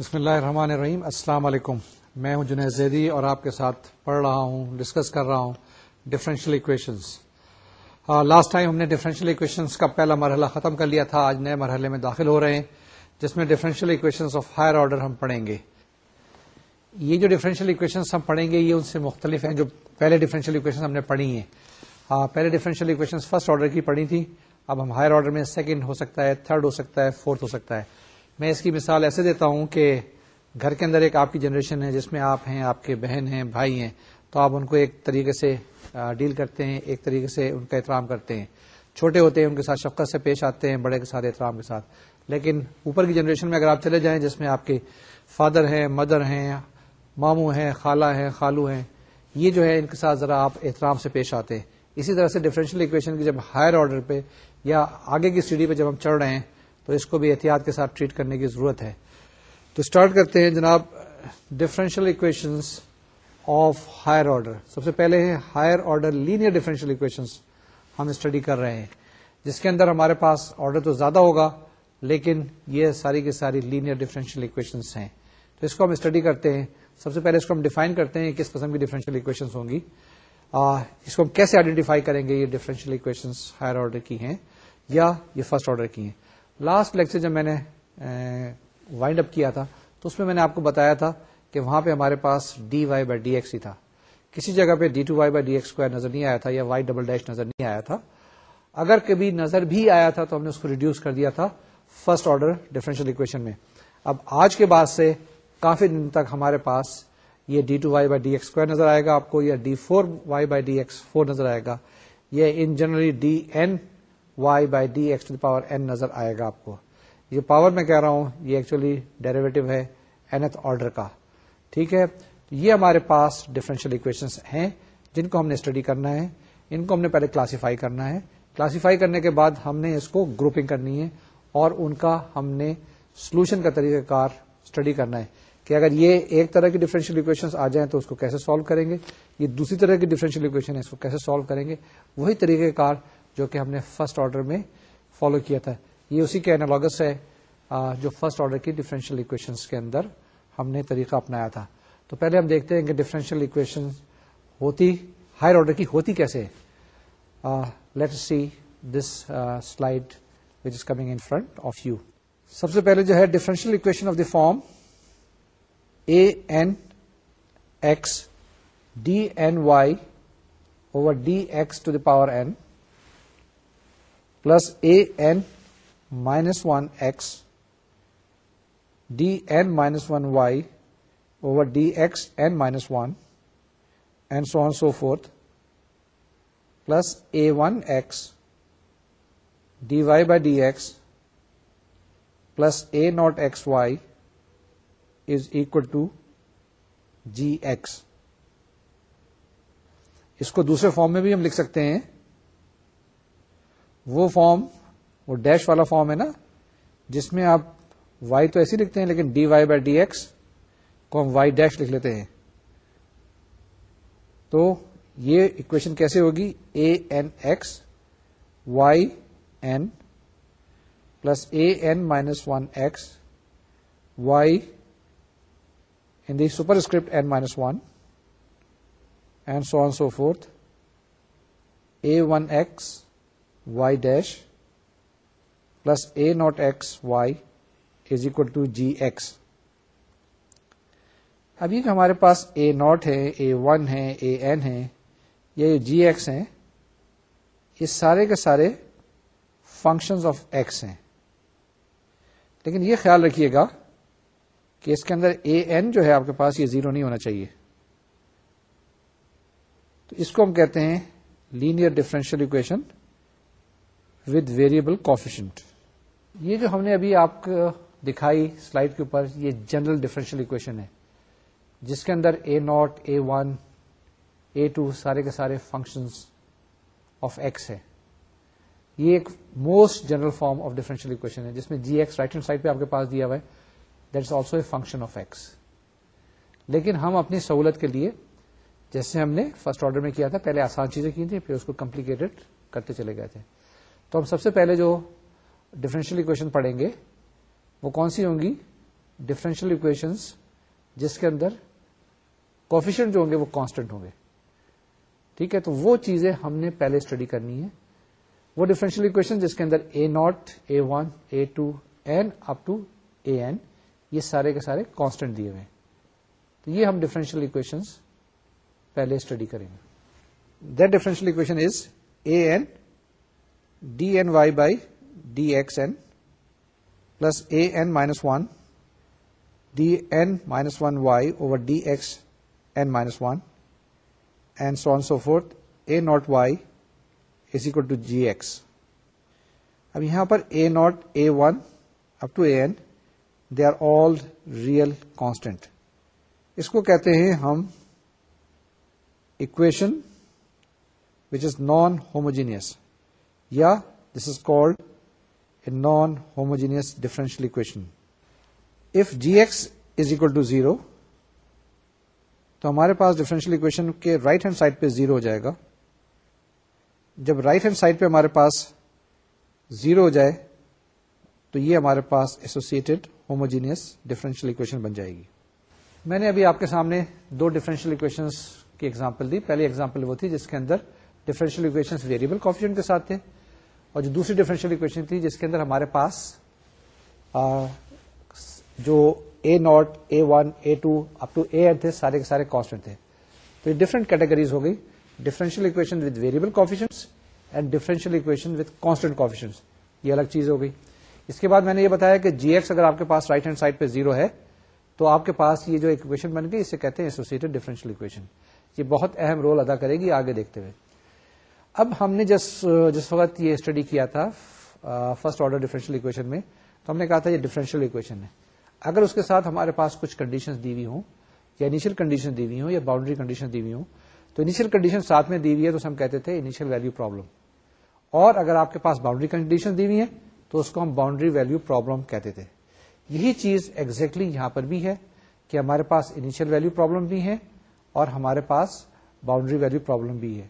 بسم اللہ الرحمن الرحیم۔ السلام علیکم۔ میں ہوں جنید زیدی اور آپ کے ساتھ پڑھ رہا ہوں، ڈسکس کر رہا ہوں ڈفرینشیل اکویشنز لاسٹ ٹائم ہم نے ڈفرینشیل اکویشنز کا پہلا مرحلہ ختم کر لیا تھا، آج نئے مرحلے میں داخل ہو رہے ہیں، جس میں differential equations of higher order ہم پڑھیں گے۔ یہ جو ڈفرینشیل اکویشنز ہم پڑھیں گے، یہ ان سے مختلف ہیں جو پہلے ڈفرینشیل اکویشن ہم نے پڑھی ہیں۔ پہلے ڈفرینشیل اکویشن فرسٹ آرڈر کی پڑھی تھی، اب ہم ہائر آرڈر میں سیکنڈ ہو سکتا ہے تھرڈ ہو سکتا ہے فورتھ ہو سکتا ہے۔ میں اس کی مثال ایسے دیتا ہوں کہ گھر کے اندر ایک آپ کی جنریشن ہے جس میں آپ ہیں، آپ کے بہن ہیں، بھائی ہیں، تو آپ ان کو ایک طریقے سے ڈیل کرتے ہیں، ایک طریقے سے ان کا احترام کرتے ہیں۔ چھوٹے ہوتے ہیں، ان کے ساتھ شفقت سے پیش آتے ہیں، بڑے کے ساتھ احترام کے ساتھ۔ لیکن اوپر کی جنریشن میں اگر آپ چلے جائیں جس میں آپ کے فادر ہیں، مدر ہیں، ماموں ہیں، خالہ ہیں، خالو ہیں، یہ جو ہے ان کے ساتھ ذرا آپ احترام سے پیش آتے ہیں۔ اسی طرح سے ڈفرینشیل اکویشن کی جب ہائر آرڈر پہ یا آگے کی سیڑھی پہ جب ہم چڑھ رہے ہیں تو اس کو بھی احتیاط کے ساتھ ٹریٹ کرنے کی ضرورت ہے۔ تو اسٹارٹ کرتے ہیں جناب differential equations of higher order سب سے پہلے ہیں higher order linear differential equations ہم اسٹڈی کر رہے ہیں۔ جس کے اندر ہمارے پاس آرڈر تو زیادہ ہوگا، لیکن یہ ساری کی ساری لینئر ڈفرینشیل اکویشنس ہیں۔ تو اس کو ہم اسٹڈی کرتے ہیں۔ سب سے پہلے اس کو ہم ڈیفائن کرتے ہیں کس قسم کی ڈفرینشیل اکویشنس ہوں گی۔ اس کو ہم کیسے آئیڈینٹیفائی کریں گے یہ ڈفرینشیل اکویشنس ہائر آرڈر کی ہیں یا یہ فرسٹ آرڈر کی ہیں؟ لاسٹ لیکچر جب میں نے وائنڈ اپ کیا تھا، تو اس میں میں نے آپ کو بتایا تھا کہ وہاں پہ ہمارے پاس D Y by D X ہی تھا۔ کسی جگہ پہ D two Y by D X square نظر نہیں آیا تھا یا وائی ڈبل ڈیش نظر نہیں آیا تھا۔ اگر کبھی نظر بھی آیا تھا تو ہم نے اس کو ریڈیوس کر دیا تھا فرسٹ آرڈر ڈفرینشیل اکویشن میں۔ اب آج کے بعد سے کافی دن تک ہمارے پاس یہ D two Y by D X square نظر آئے گا، آپ کو یا D four Y by D X four نظر آئے گا۔ یہ ان generally D N Y by D X to power N نظر آئے گا آپ کو۔ یہ پاور میں کہہ رہا ہوں، یہ ایکچولی ڈیریویٹو ہے اینتھ آرڈر کا۔ ٹھیک ہے؟ یہ ہمارے پاس ڈفرینشیل اکویشن ہیں، جن کو ہم نے اسٹڈی کرنا ہے، ان کو ہم نے پہلے کلاسیفائی کرنا ہے۔ کلاسیفائی کرنے کے بعد ہم نے اس کو گروپنگ کرنی ہے اور ان کا ہم نے سولوشن کا طریقہ کار اسٹڈی کرنا ہے۔ کہ اگر یہ ایک طرح کی ڈفرینشیل اکویشن آ جائیں تو اس کو کیسے سالو کریں گے؟ یہ دوسری طرح کی ڈفرینشیل اکویشن ہے اس کو کیسے سالو کریں گے؟ وہی طریقہ کار جو کہ ہم نے فرسٹ آرڈر میں فالو کیا تھا۔ یہ اسی کے اینالوگس ہے جو فرسٹ آرڈر کی ڈفرینشیل اکویشن کے اندر ہم نے طریقہ اپنایا تھا۔ تو پہلے ہم دیکھتے ہیں کہ ڈفرینشیل اکویشن ہوتی ہائر آرڈر کی ہوتی کیسے let see this slide which is coming in front of you سب سے پہلے جو ہے differential equation of the form A N X D N Y over D X to the power N plus A N minus one X D N minus one Y over D X N minus one and so on so forth plus A one X D Y by D X plus A naught X Y is equal to G X اس کو دوسرے form میں بھی ہم لکھ سکتے ہیں. وہ form وہ ڈیش والا فارم ہے نا، جس میں آپ وائی تو ایسے لکھتے ہیں لیکن D Y by D X کو ہم وائی ڈیش لکھ لیتے ہیں. تو یہ اکویشن کیسے ہوگی? A N X Y N plus A N minus one X Y in the superscript N minus one and so on so forth A one X Y dash plus A naught X Y is equal to G X ابھی ہمارے پاس اے not ہے اے one ہے اے N ہے یہ جی x ہیں یہ سارے کے سارے فنکشنز آف ایکس ہیں لیکن یہ خیال رکھیے گا کہ اس کے اندر اے این جو ہے آپ کے پاس یہ زیرو نہیں ہونا چاہیے تو اس کو ہم کہتے ہیں linear differential equation with variable coefficient یہ جو ہم نے ابھی آپ کو دکھائی سلائڈ کے اوپر، یہ جنرل ڈفرینشیل اکویشن ہے۔ جس کے اندر A naught A one A two سارے کے سارے فنکشنز آف ایکس ہے۔ یہ ایک most general form of differential equation ہے، جس میں G X right hand side پہ آپ کے پاس دیا ہوا ہے۔ That is also a function of X لیکن ہم اپنی سہولت کے لیے، جیسے ہم نے فرسٹ آرڈر میں کیا تھا، پہلے آسان چیزیں کی تھیں، پھر اس کو کمپلیکیٹڈ کرتے چلے گئے تھے۔ تو ہم سب سے پہلے جو ڈفرینشیل اکویشن پڑھیں گے، وہ کون سی ہوں گی؟ ڈفرینشیل اکویشنس جس کے اندر کوفیشنٹ جو ہوں گے وہ کانسٹنٹ ہوں گے۔ ٹھیک ہے؟ تو وہ چیزیں ہم نے پہلے اسٹڈی کرنی ہے وہ ڈفرینشیل اکویشن جس کے اندر A naught A one A two N up to A N یہ سارے کے سارے کانسٹنٹ دیے ہوئے تو یہ ہم ڈفرینشیل اکویشن پہلے اسٹڈی کریں گے۔ That differential equation is A N D N Y by D X N plus A N minus one D N minus one Y over D X N minus one and so on so forth A naught Y is equal to G X اب یہاں پر A naught A one up to A N they are all real constant اس کو کہتے ہیں ہم equation which is non homogeneous یا this is called a non homogeneous differential equation if G X is equal to zero تو ہمارے پاس differential equation کے right hand side پہ زیرو ہو جائے گا۔ جب رائٹ ہینڈ سائڈ پہ ہمارے پاس زیرو ہو جائے، تو یہ ہمارے پاس ایسوسیٹڈ ہوموجینئس ڈفرینشیل اکویشن بن جائے گی۔ میں نے ابھی آپ کے سامنے دو ڈفرینشیل اکویشن کی ایگزامپل دی۔ پہلی ایگزامپل وہ تھی جس کے اندر ڈفرینشیل اکویشن ویریبل کوفیشن کے ساتھ تھے۔ اور جو دوسری ڈفرینشیل اکویشن تھی جس کے اندر ہمارے پاس جو A naught A one A two up to A تھے، سارے کے سارے کانسٹنٹ تھے. تو یہ ڈفرنٹ کیٹیگریز ہو گئی. Differential equation with variable coefficients and differential equation with constant coefficients یہ الگ چیز ہو گئی. اس کے بعد میں نے یہ بتایا کہ جی ایکس اگر آپ کے پاس رائٹ ہینڈ سائڈ پہ زیرو ہے، تو آپ کے پاس یہ جو اکویشن بن گئی، اسے کہتے ہیں ایسوسیٹڈ ڈفرینشیل اکویشن یہ بہت اہم رول ادا کرے گی آگے دیکھتے ہوئے. اب ہم نے جس جس وقت یہ اسٹڈی کیا تھا فرسٹ آرڈر ڈیفرنشیل اکویشن میں، تو ہم نے کہا تھا یہ ڈفرینشیل اکویشن ہے۔ اگر اس کے ساتھ ہمارے پاس کچھ کنڈیشن دی ہوئی ہوں، یا انیشیل کنڈیشن دی ہوئی ہوں، یا باؤنڈری کنڈیشن دی ہوئی ہوں، تو انیشیل کنڈیشن ساتھ میں دی ہوئی ہے تو ہم کہتے تھے انیشیل ویلو پرابلم اور اگر آپ کے پاس باؤنڈری کنڈیشن دی ہوئی ہے تو اس کو ہم باؤنڈری ویلو پرابلم کہتے تھے۔ یہی چیز ایگزیکٹلی exactly یہاں پر بھی ہے کہ ہمارے پاس انیشیل ویلو پرابلم بھی ہے اور ہمارے پاس باؤنڈری ویلو پرابلم بھی ہے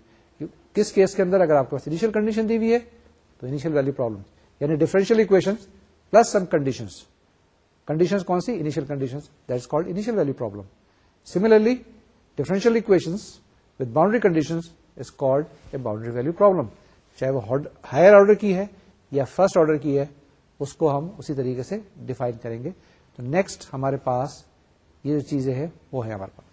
کس کیس کے اندر اگر آپ کے پاس انیشیل کنڈیشن دی ہوئی ہے، تو انیشیل ویلو پرابلم یعنی differential equation plus some condition condition کون سی؟ Initial condition that is called initial value problem similarly differential equation with boundary condition is called a boundary value problem چاہے وہ higher order کی ہے یا first order کی ہے، اس کو ہم اسی طریقے سے ڈیفائن کریں گے۔ تو نیکسٹ ہمارے پاس یہ جو چیزیں ہیں، وہ ہے ہمارے پاس۔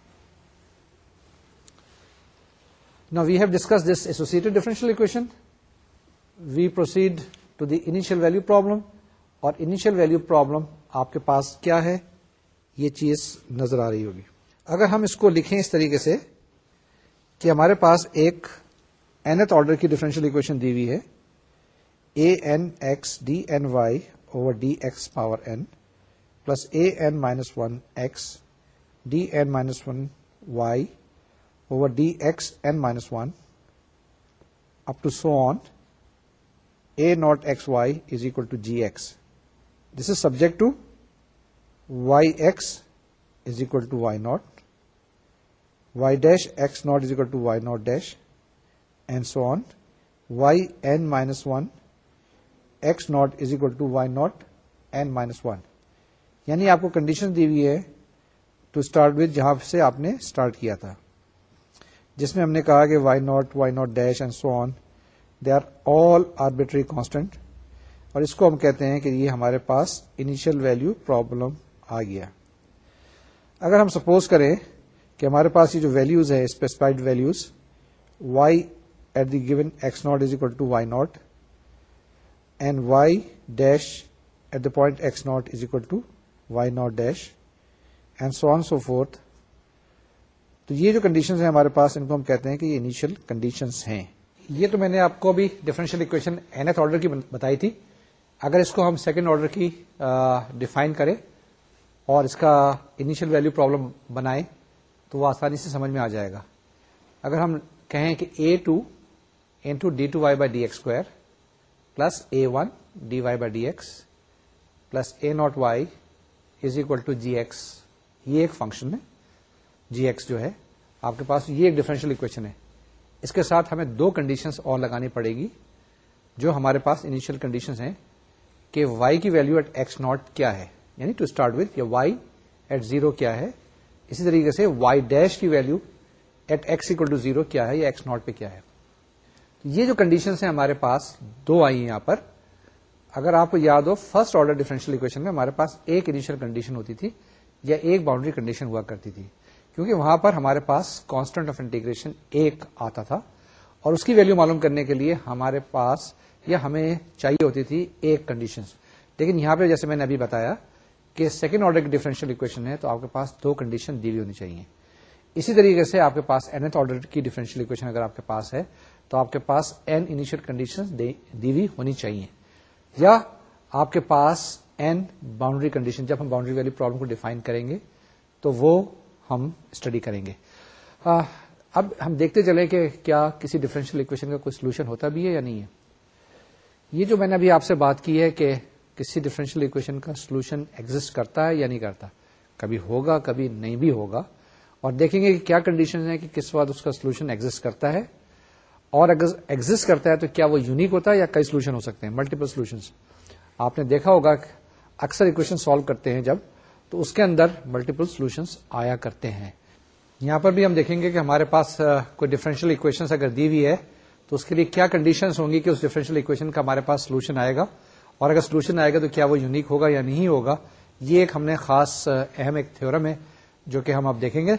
Now we have discussed this associated differential equation. We proceed to the initial value problem. اور انیشیل ویلو پرابلم آپ کے پاس کیا ہے؟ یہ چیز نظر آ رہی ہوگی۔ اگر ہم اس کو لکھیں اس طریقے سے کہ ہمارے پاس ایک اینتھ آرڈر کی ڈفرینشیل اکویشن دی ہوئی ہے۔ A N X D N Y over D X power N plus A N minus one X D N minus one Y over dx n minus 1 up to so on a naught xy is equal to gx. This is subject to yx is equal to y naught, y dash x naught is equal to y naught dash, and so on. y n minus 1 x naught is equal to y naught n minus 1. یعنی آپ کو condition دی ہوئی ہے to start with جہاں سے آپ نے اسٹارٹ کیا تھا جس میں ہم نے کہا کہ Y naught Y naught dash and so on they are all arbitrary constant اور اس کو ہم کہتے ہیں کہ یہ ہمارے پاس انیشیل ویلو پرابلم آ گیا۔ اگر ہم سپوز کریں کہ ہمارے پاس یہ جو ویلوز ہے specified values Y at the given X naught is equal to Y naught and Y dash at the point X naught is equal to Y naught dash and so on so forth تو یہ جو condition ہیں ہمارے پاس، ان کو ہم کہتے ہیں کہ یہ انیشیل کنڈیشنز ہیں۔ یہ تو میں نے آپ کو بھی ڈفرینشیل اکویشن این آرڈر کی بتائی تھی۔ اگر اس کو ہم سیکنڈ آرڈر کی ڈیفائن کریں اور اس کا انیشیل ویلو پرابلم بنائیں، تو وہ آسانی سے سمجھ میں آ جائے گا۔ اگر ہم کہیں کہ A two N two D two Y by D X square plus A one D Y by D X plus A naught Y is equal to G X یہ ایک فنکشن ہے۔ جی ایکس جو ہے، آپ کے پاس یہ ایک ڈفرینشیل اکویشن ہے۔ اس کے ساتھ ہمیں دو کنڈیشنز اور لگانی پڑے گی، جو ہمارے پاس انیشیل کنڈیشنز ہیں کہ وائی کی ویلو ایٹ ایکس ناٹ کیا ہے۔ یعنی ٹو اسٹارٹ وتھ یا وائی ایٹ زیرو کیا ہے۔ اسی طریقے سے وائی ڈیش کی value at X equal to zero کیا ہے یا ایکس ناٹ پہ کیا ہے۔ یہ جو کنڈیشن ہیں ہمارے پاس، دو آئی ہیں یہاں پر۔ اگر آپ کو یاد ہو فرسٹ آرڈر ڈیفرنشیل اکویشن میں ہمارے پاس ایک انیشیل کنڈیشن ہوتی تھی یا ایک باؤنڈری کنڈیشن ہوا کرتی تھی۔ کیونکہ وہاں پر ہمارے پاس کانسٹنٹ آف انٹیگریشن ایک آتا تھا اور اس کی ویلو معلوم کرنے کے لیے ہمارے پاس یا ہمیں چاہیے ہوتی تھی ایک کنڈیشن لیکن یہاں پہ جیسے میں نے ابھی بتایا کہ سیکنڈ آرڈر کی ڈیفرنشیل اکویشن ہے تو آپ کے پاس دو کنڈیشن دی ہوئی ہونی چاہیے۔ اسی طریقے سے آپ کے پاس این ایتھ آرڈر کی ڈیفرنشیل اکویشن اگر آپ کے پاس ہے تو آپ کے پاس این انیشیل کنڈیشن دی ہوئی ہونی چاہیے۔ یا آپ کے پاس این باؤنڈری کنڈیشن جب ہم باؤنڈری ویلی پرابلم کو ڈیفائن کریں گے تو وہ ہم اسٹڈی کریں گے۔ اب ہم دیکھتے چلے کہ کیا کسی ڈفرینشیل اکویشن کا کوئی سولوشن ہوتا بھی ہے یا نہیں ہے۔ یہ جو میں نے ابھی آپ سے بات کی ہے کہ کسی ڈفرینشیل اکویشن کا سولوشن ایگزٹ کرتا ہے یا نہیں کرتا، کبھی ہوگا، کبھی نہیں بھی ہوگا۔ اور دیکھیں گے کہ کیا کنڈیشن ہے کہ کس وقت اس کا سولوشن ایگزٹ کرتا ہے۔ اور اگر ایگزٹ کرتا ہے تو کیا وہ یونیک ہوتا ہے یا کئی سولوشن ہو سکتے ہیں ملٹیپل سولوشن آپ نے دیکھا ہوگا اکثر اکویشن سالو کرتے ہیں جب تو اس کے اندر ملٹیپل سولوشنس آیا کرتے ہیں۔ یہاں پر بھی ہم دیکھیں گے کہ ہمارے پاس کوئی ڈفرینشیل اکویشن اگر دی ہوئی ہے، تو اس کے لیے کیا کنڈیشنز ہوں گی کہ اس ڈفرینشیل اکویشن کا ہمارے پاس سولوشن آئے گا۔ اور اگر سولوشن آئے گا تو کیا وہ یونیک ہوگا یا نہیں ہوگا؟ یہ ایک ہم نے خاص اہم ایک تھورم ہے، جو کہ ہم اب دیکھیں گے۔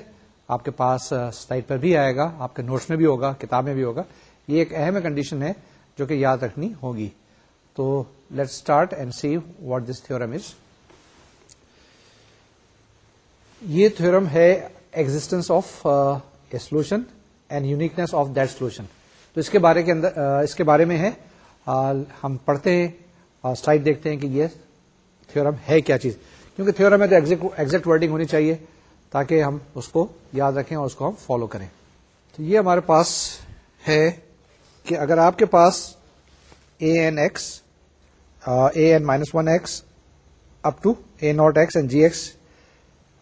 آپ کے پاس سائٹ پر بھی آئے گا، آپ کے نوٹس میں بھی ہوگا، کتاب میں بھی ہوگا۔ یہ ایک اہم کنڈیشن ہے، جو کہ یاد رکھنی ہوگی۔ تو let start and see what this theorem is یہ تھورم ہے existence of a solution and uniqueness of that solution تو اس کے بارے کے اندر uh, اس کے بارے میں ہے uh, ہم پڑھتے ہیں uh, سلائڈ دیکھتے ہیں کہ یہ تھورم ہے کیا چیز. کیونکہ تھورم میں تو ایگزیکٹ ورڈنگ ہونی چاہیے تاکہ ہم اس کو یاد رکھیں اور اس کو ہم فالو کریں. تو یہ ہمارے پاس ہے کہ اگر آپ کے پاس A N X A N minus one X up to A naught X and G X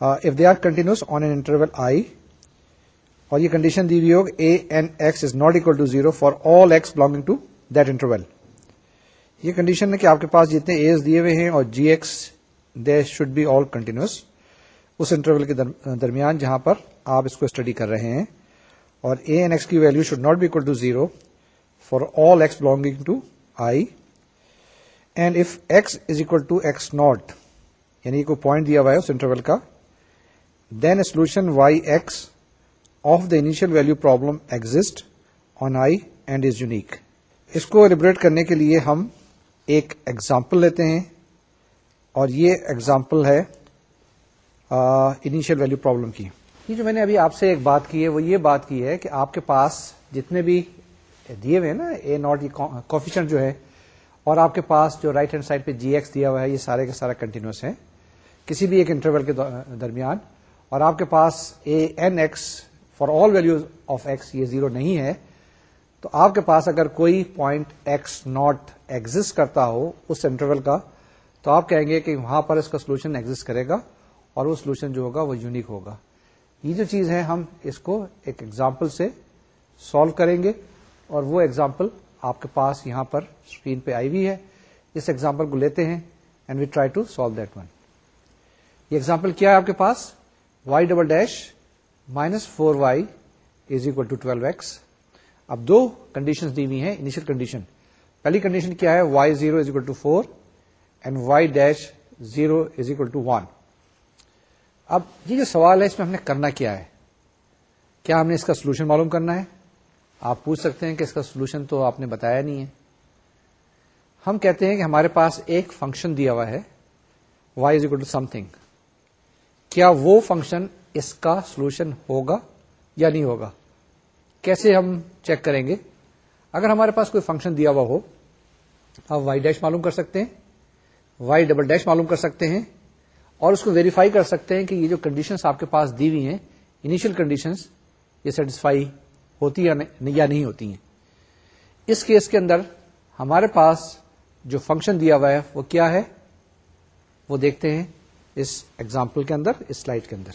if they are continuous on an interval I اور یہ کنڈیشن دی ہوئی ہوگی A N X is not equal to zero for all X belonging to that interval یہ condition ہے کہ آپ کے پاس جتنے ایز دیے ہوئے ہیں اور G X they should be all continuous us interval کے درمیان جہاں پر آپ اس کو اسٹڈی کر رہے ہیں. اور اے این ایکس کی value should not be equal to zero for all X belonging to I and if X is equal to X naught یعنی کوئی پوائنٹ دیا ہوا ہے اس انٹرول کا then a solution Y X of the initial value problem exist on I and is unique اس کو ریبریٹ کرنے کے لیے ہم ایک ایگزامپل لیتے ہیں اور یہ ایگزامپل ہے انیشیل ویلو پرابلم کی یہ جو میں نے ابھی آپ سے ایک بات کی ہے وہ یہ بات کی ہے کہ آپ کے پاس جتنے بھی دیے ہوئے نا اے ناٹ کوفیشن جو ہے اور آپ کے پاس جو رائٹ ہینڈ سائڈ پہ جی ایکس دیا ہوا ہے یہ سارے کے سارا کنٹینیوس ہے کسی بھی ایک انٹرول کے درمیان اور آپ کے پاس A N X for all value of X یہ زیرو نہیں ہے، تو آپ کے پاس اگر کوئی پوائنٹ ایکس ناٹ ایگزٹ کرتا ہو اس انٹرول کا، تو آپ کہیں گے کہ وہاں پر اس کا سولوشن ایگزٹ کرے گا اور وہ سولوشن جو ہوگا وہ یونیک ہوگا۔ یہ جو چیز ہے، ہم اس کو ایک ایگزامپل سے سالو کریں گے اور وہ ایگزامپل آپ کے پاس یہاں پر اسکرین پہ آئی ہوئی ہے۔ اس ایگزامپل کو لیتے ہیں and we try to solve that one یہ ایگزامپل کیا ہے آپ کے پاس؟ Y double dash minus four Y is equal to twelve X اب دو کنڈیشن دی ہوئی ہیں انیشل کنڈیشن پہلی کنڈیشن کیا ہے؟ Y zero is equal to four and y dash zero is equal to one اب یہ جو سوال ہے، اس میں ہم نے کرنا کیا ہے؟ کیا ہم نے اس کا سولوشن معلوم کرنا ہے؟ آپ پوچھ سکتے ہیں کہ اس کا سولوشن تو آپ نے بتایا نہیں ہے۔ ہم کہتے ہیں کہ ہمارے پاس ایک فنکشن دیا ہوا ہے y is equal to something کیا وہ فنکشن اس کا سولوشن ہوگا یا نہیں ہوگا؟ کیسے ہم چیک کریں گے؟ اگر ہمارے پاس کوئی فنکشن دیا ہوا ہو، آپ وائی ڈیش معلوم کر سکتے ہیں وائی ڈبل ڈیش معلوم کر سکتے ہیں، اور اس کو ویریفائی کر سکتے ہیں کہ یہ جو کنڈیشنز آپ کے پاس دی ہوئی ہیں انیشل کنڈیشنز یہ سیٹسفائی ہوتی یا نہیں ہوتی ہیں۔ اس کیس کے اندر ہمارے پاس جو فنکشن دیا ہوا ہے، وہ کیا ہے؟ وہ دیکھتے ہیں۔ اس ایگزامپل کے اندر، اس سلائڈ کے اندر۔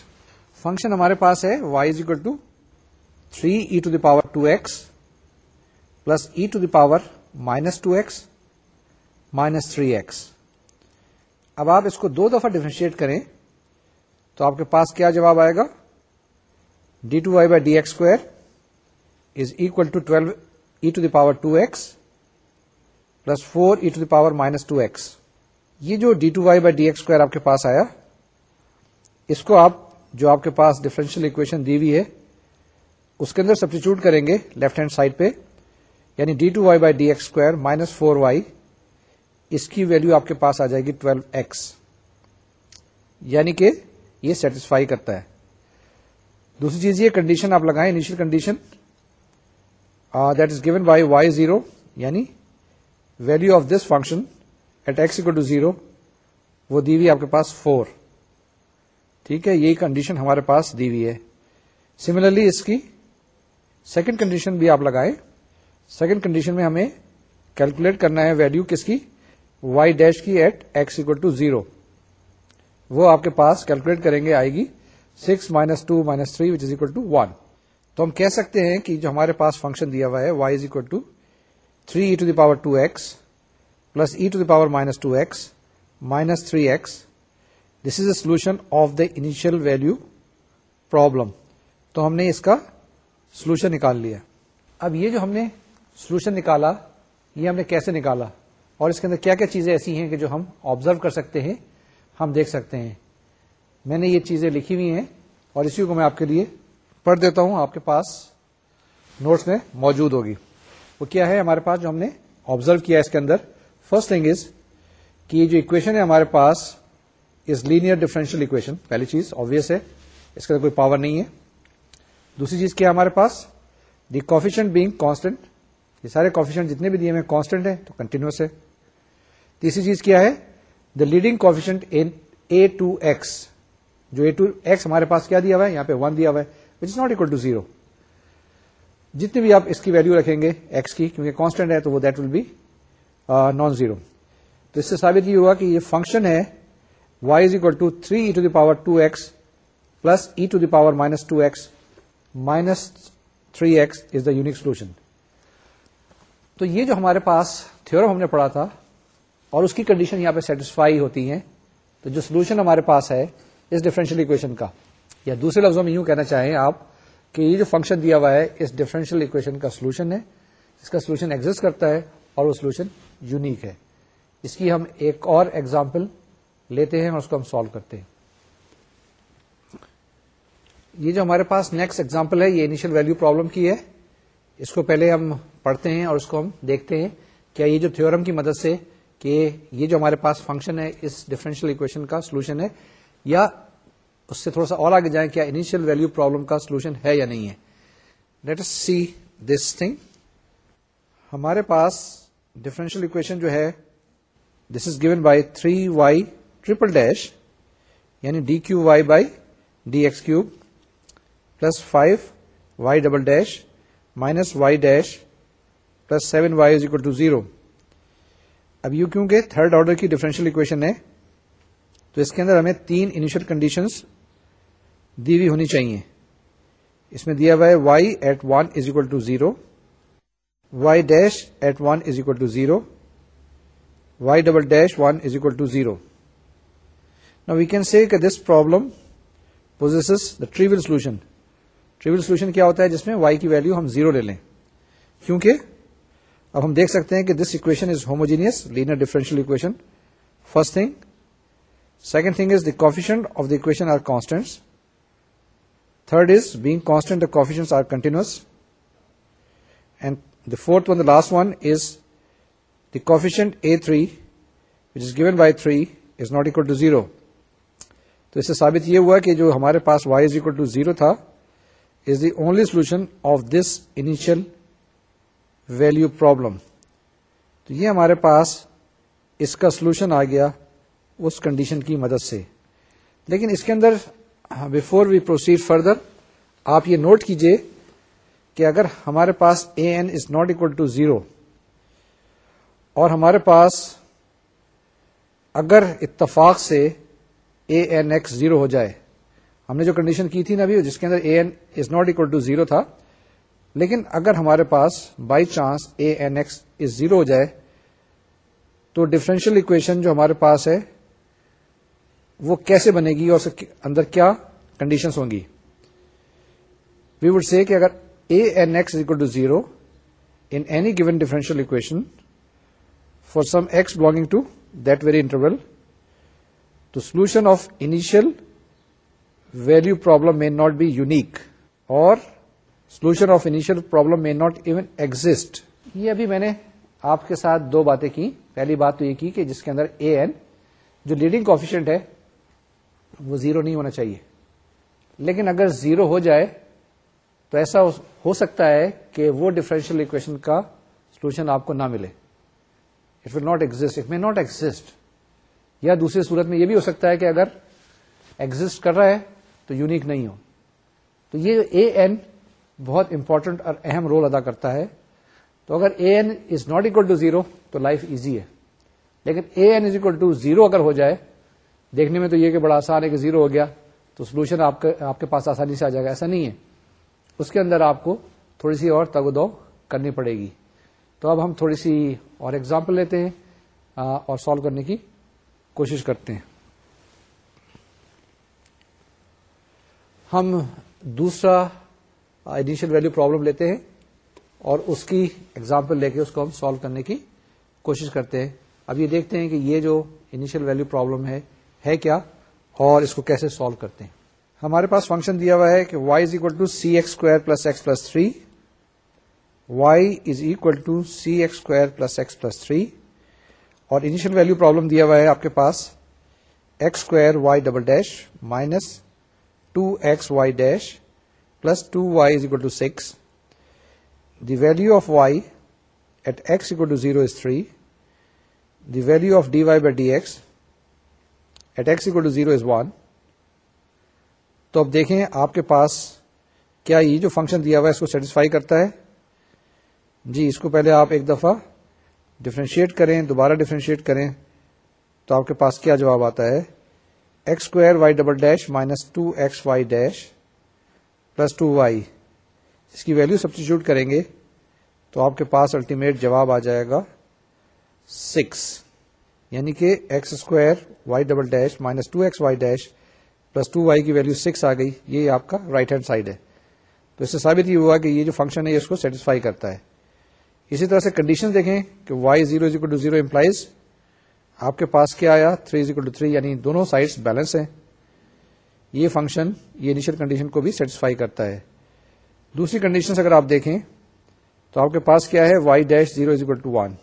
فنکشن ہمارے پاس ہے y is equal to three e to the power two x plus e to the power minus two x minus three x اب آپ اس کو دو دفعہ ڈیفرینشیٹ کریں تو آپ کے پاس کیا جواب آئے گا؟ D two y by d x square is equal to twelve e to the power two x plus four e to the power minus two x یہ جو d two y by d x square آپ کے پاس آیا، اس کو آپ، جو آپ کے پاس ڈفرینشیل اکویشن دی ہوئی ہے، اس کے اندر سبسٹیچیوٹ کریں گے لیفٹ ہینڈ سائڈ پہ یعنی d two y by d x square minus four y اس کی ویلو آپ کے پاس آ جائے گی ٹویلو ایکس یعنی کہ یہ سیٹسفائی کرتا ہے. دوسری چیز یہ کنڈیشن آپ لگائیں initial condition that is given by y zero یعنی value of this function at x equal to zero وہ دی ہوئی آپ کے پاس فور ٹھیک ہے؟ یہی کنڈیشن ہمارے پاس دی ہوئی ہے. سملرلی اس کی سیکنڈ کنڈیشن بھی آپ لگائیں. سیکنڈ کنڈیشن میں ہمیں کیلکولیٹ کرنا ہے ویلو کس کی؟ وائی ڈیش کی at x equal to zero وہ آپ کے پاس کیلکولیٹ کریں گے، آئے گی six minus two minus three which is equal to one تو ہم کہہ سکتے ہیں کہ جو ہمارے پاس فنکشن دیا ہوا ہے y is equal to three e to the power two x plus e to the power minus two x minus three x this is a solution of the initial value problem تو ہم نے اس کا solution نکال لیا. اب یہ جو ہم نے سولوشن نکالا، یہ ہم نے کیسے نکالا؟ اور اس کے اندر کیا کیا چیزیں ایسی ہیں کہ جو ہم آبزرو کر سکتے ہیں، ہم دیکھ سکتے ہیں؟ میں نے یہ چیزیں لکھی ہوئی ہیں اور اسی کو میں آپ کے لیے پڑھ دیتا ہوں، آپ کے پاس نوٹس میں موجود ہوگی۔ وہ کیا ہے؟ ہمارے پاس جو ہم نے آبزرو کیا اس کے اندر فرسٹ تھنگ از کہ یہ جو اکویشن ہے ہمارے پاس از لینئر ڈفرینشیل اکویشن پہلی چیز آبیس ہے، اس کے اندر کوئی پاور نہیں ہے۔ دوسری چیز کیا ہمارے پاس؟ دی کوفیشنٹ بینگ کانسٹنٹ یہ سارے کوفیشنٹ جتنے بھی دیے ہیں کانسٹنٹ ہے تو کنٹینیوس ہے۔ تیسری چیز کیا ہے؟ The leading coefficient a two x جو اے ٹو ایکس ہمارے پاس کیا دیا ہوا ہے؟ یہاں پہ ون دیا ہوا ہے which is not equal to zero جتنے بھی آپ اس کی ویلو رکھیں گے ایکس کی، کیونکہ کانسٹنٹ ہے، تو وہ that will be non zero. تو اس سے ثابت یہ ہوا کہ یہ فنکشن ہے y is equal to three e to the power two x plus e to the power minus two x minus three x is the unique solution تو یہ جو ہمارے پاس تھورم ہم نے پڑھا تھا اور اس کی کنڈیشن یہاں پہ سیٹسفائی ہوتی ہیں، تو جو سولوشن ہمارے پاس ہے اس ڈفرینشیل اکویشن کا۔ یا دوسرے لفظوں میں یوں کہنا چاہیں آپ کہ یہ جو فنکشن دیا ہوا ہے اس ڈفرینشیل اکویشن کا سولوشن ہے، اس کا سولوشن ایگزٹ کرتا ہے اور وہ سولوشن یونیک ہے۔ اس کی ہم ایک اور ایگزامپل لیتے ہیں اور اس کو ہم سالو کرتے ہیں۔ یہ جو ہمارے پاس نیکسٹ ایگزامپل ہے، یہ انیشل ویلو پرابلم کی ہے۔ اس کو پہلے ہم پڑھتے ہیں اور اس کو ہم دیکھتے ہیں۔ کیا یہ جو تھورم کی مدد سے کہ یہ جو ہمارے پاس فنکشن ہے، اس ڈفرینشیل اکویشن کا سولوشن ہے، یا اس سے تھوڑا سا اور آگے جائیں، کیا انیشیل ویلو پرابلم کا سولوشن ہے یا نہیں ہے۔ لیٹ سی دس تھنگ ہمارے پاس ڈفرینشیل اکویشن جو ہے this is given by three y triple dash یعنی d cube y by d x cube plus five y double dash minus y dash plus seven y is equal to zero اب you کیونکہ third order کی differential equation ہے، تو اس کے اندر ہمیں تین انیشل کنڈیشنز دی ہوئی ہونی چاہیے۔ اس میں دیا ہوا ہے y at one is equal to zero y dash at one is equal to zero, y double dash one is equal to zero. نا وی کین سی کہ this problem possess the trivial solution trivial solution کیا ہوتا ہے جس میں y کی value ہم zero لے لیں؟ کیونکہ اب ہم دیکھ سکتے ہیں کہ this equation is homogeneous linear differential equation first thing second thing is the coefficient of the equation are constant third is being constant the coefficient are continuous and the fourth one the last one is the coefficient a three which is given by three is not equal to zero تو اس سے ثابت یہ ہوا کہ جو ہمارے پاس y is equal to zero تھا is the only solution of this initial value problem تو یہ ہمارے پاس اس کا سولوشن آ گیا اس کنڈیشن کی مدد سے۔ لیکن اس کے اندر بفور وی پروسیڈ فردر آپ یہ نوٹ کیجیے کہ اگر ہمارے پاس a n is not equal to zero اور ہمارے پاس اگر اتفاق سے اے این ایکس زیرو ہو جائے، ہم نے جو کنڈیشن کی تھی نا ابھی، جس کے اندر a n is not equal to zero تھا، لیکن اگر ہمارے پاس by chance a n x is zero ہو جائے، تو ڈفرینشیل اکویشن جو ہمارے پاس ہے، وہ کیسے بنے گی اور اس کے اندر کیا کنڈیشنز ہوں گی؟ وی وڈ سے کہ اگر a n x equal to zero in any given differential equation for some x belonging to that very interval تو solution of initial value problem may not be unique اور solution of initial problem may not even exist یہ ابھی میں نے آپ کے ساتھ دو باتیں کی. پہلی بات تو یہ کی کہ جس کے اندر اے این جو لیڈنگ کوفیشنٹ ہے وہ زیرو نہیں ہونا چاہیے. لیکن اگر زیرو ہو جائے تو ایسا ہو سکتا ہے کہ وہ ڈفرینشیل اکویشن کا سولوشن آپ کو نہ ملے۔ It will not exist it may not exist یا دوسری صورت میں یہ بھی ہو سکتا ہے کہ اگر ایگزٹ کر رہا ہے تو یونیک نہیں ہو۔ تو یہ اے این بہت امپورٹنٹ اور اہم رول ادا کرتا ہے۔ تو اگر a n is not equal to zero تو لائف ایزی ہے۔ لیکن a n is equal to zero اگر ہو جائے، دیکھنے میں تو یہ کہ بڑا آسان ہے کہ زیرو ہو گیا، تو سولوشن آپ آپ کے پاس آسانی سے آ جائے گا۔ ایسا نہیں ہے۔ اس کے اندر آپ کو تھوڑی سی اور تگ دو کرنی پڑے گی۔ تو اب ہم تھوڑی سی اور ایگزامپل لیتے ہیں اور سالو کرنے کی کوشش کرتے ہیں۔ ہم دوسرا انیشیل ویلو پرابلم لیتے ہیں اور اس کی ایگزامپل لے کے اس کو ہم سالو کرنے کی کوشش کرتے ہیں۔ اب یہ دیکھتے ہیں کہ یہ جو انیشیل ویلو پرابلم ہے ہے کیا؟ اور اس کو کیسے سالو کرتے ہیں؟ ہمارے پاس فنکشن دیا ہوا ہے کہ y is equal to c x square plus x plus three y is equal to c x square plus x plus three اور انیشیل ویلو پرابلم دیا ہوا ہے آپ کے پاس x square y double dash minus two x y dash plus two y is equal to six the value of y at x equal to zero is three the value of d y by d x at x equal to zero is one تو اب دیکھیں آپ کے پاس کیا یہ جو function دیا ہوا ہے اس کو سیٹسفائی کرتا ہے؟ جی اس کو پہلے آپ ایک دفعہ ڈفرینشیٹ کریں، دوبارہ ڈفرینشیٹ کریں، تو آپ کے پاس کیا جواب آتا ہے؟ X square y double dash minus two x y dash plus two y اس کی ویلو سبسٹیچیوٹ کریں گے تو آپ کے پاس الٹیمیٹ جواب آ جائے گا سکس یعنی کہ x square y double dash minus two x y dash plus two y کی ویلو سکس آ گئی. یہ آپ کا رائٹ ہینڈ سائڈ ہے. تو اس سے ثابت یہ ہوا کہ یہ جو فنکشن ہے اس کو سیٹسفائی کرتا ہے. اسی طرح سے کنڈیشن دیکھیں کہ y zero is equal to zero implies آپ کے پاس کیا آیا؟ Three is equal to three یعنی دونوں سائڈس بیلنس ہیں. یہ فنکشن یہ انیشل کنڈیشن کو بھی سیٹسفائی کرتا ہے. دوسری کنڈیشن اگر آپ دیکھیں، تو آپ کے پاس کیا ہے؟ Y dash zero is equal to one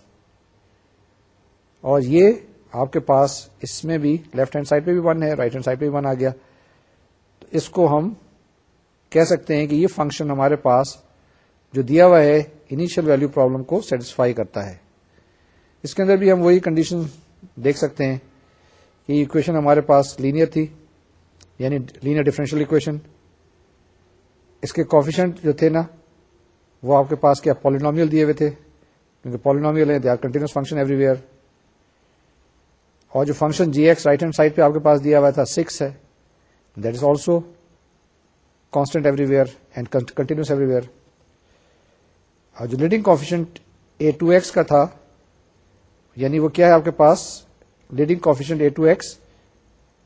اور یہ آپ کے پاس اس میں بھی لیفٹ ہینڈ سائڈ پہ بھی ون ہے رائٹ ہینڈ سائڈ پہ بھی ون آ گیا۔ تو اس کو ہم کہہ سکتے ہیں کہ یہ فنکشن ہمارے پاس جو دیا ہوا ہے انیشیل ویلو پرابلم کو سیٹسفائی کرتا ہے۔ اس کے اندر بھی ہم وہی کنڈیشن دیکھ سکتے ہیں کہ اکویشن ہمارے پاس لینئر تھی یعنی لینئر ڈفرینشیل اکویشن اس کے کوفیشنٹ جو تھے نا، وہ آپ کے پاس کیا پالینومیل دیے ہوئے تھے۔ کیونکہ پالینومیل ہے they are continuous function everywhere اور جو function g x right hand side پہ آپ کے پاس دیا ہوا تھا سکس ہے، that is also constant everywhere and continuous everywhere اور جو leading coefficient a two x کا تھا یعنی وہ کیا ہے آپ کے پاس؟ Leading coefficient a two x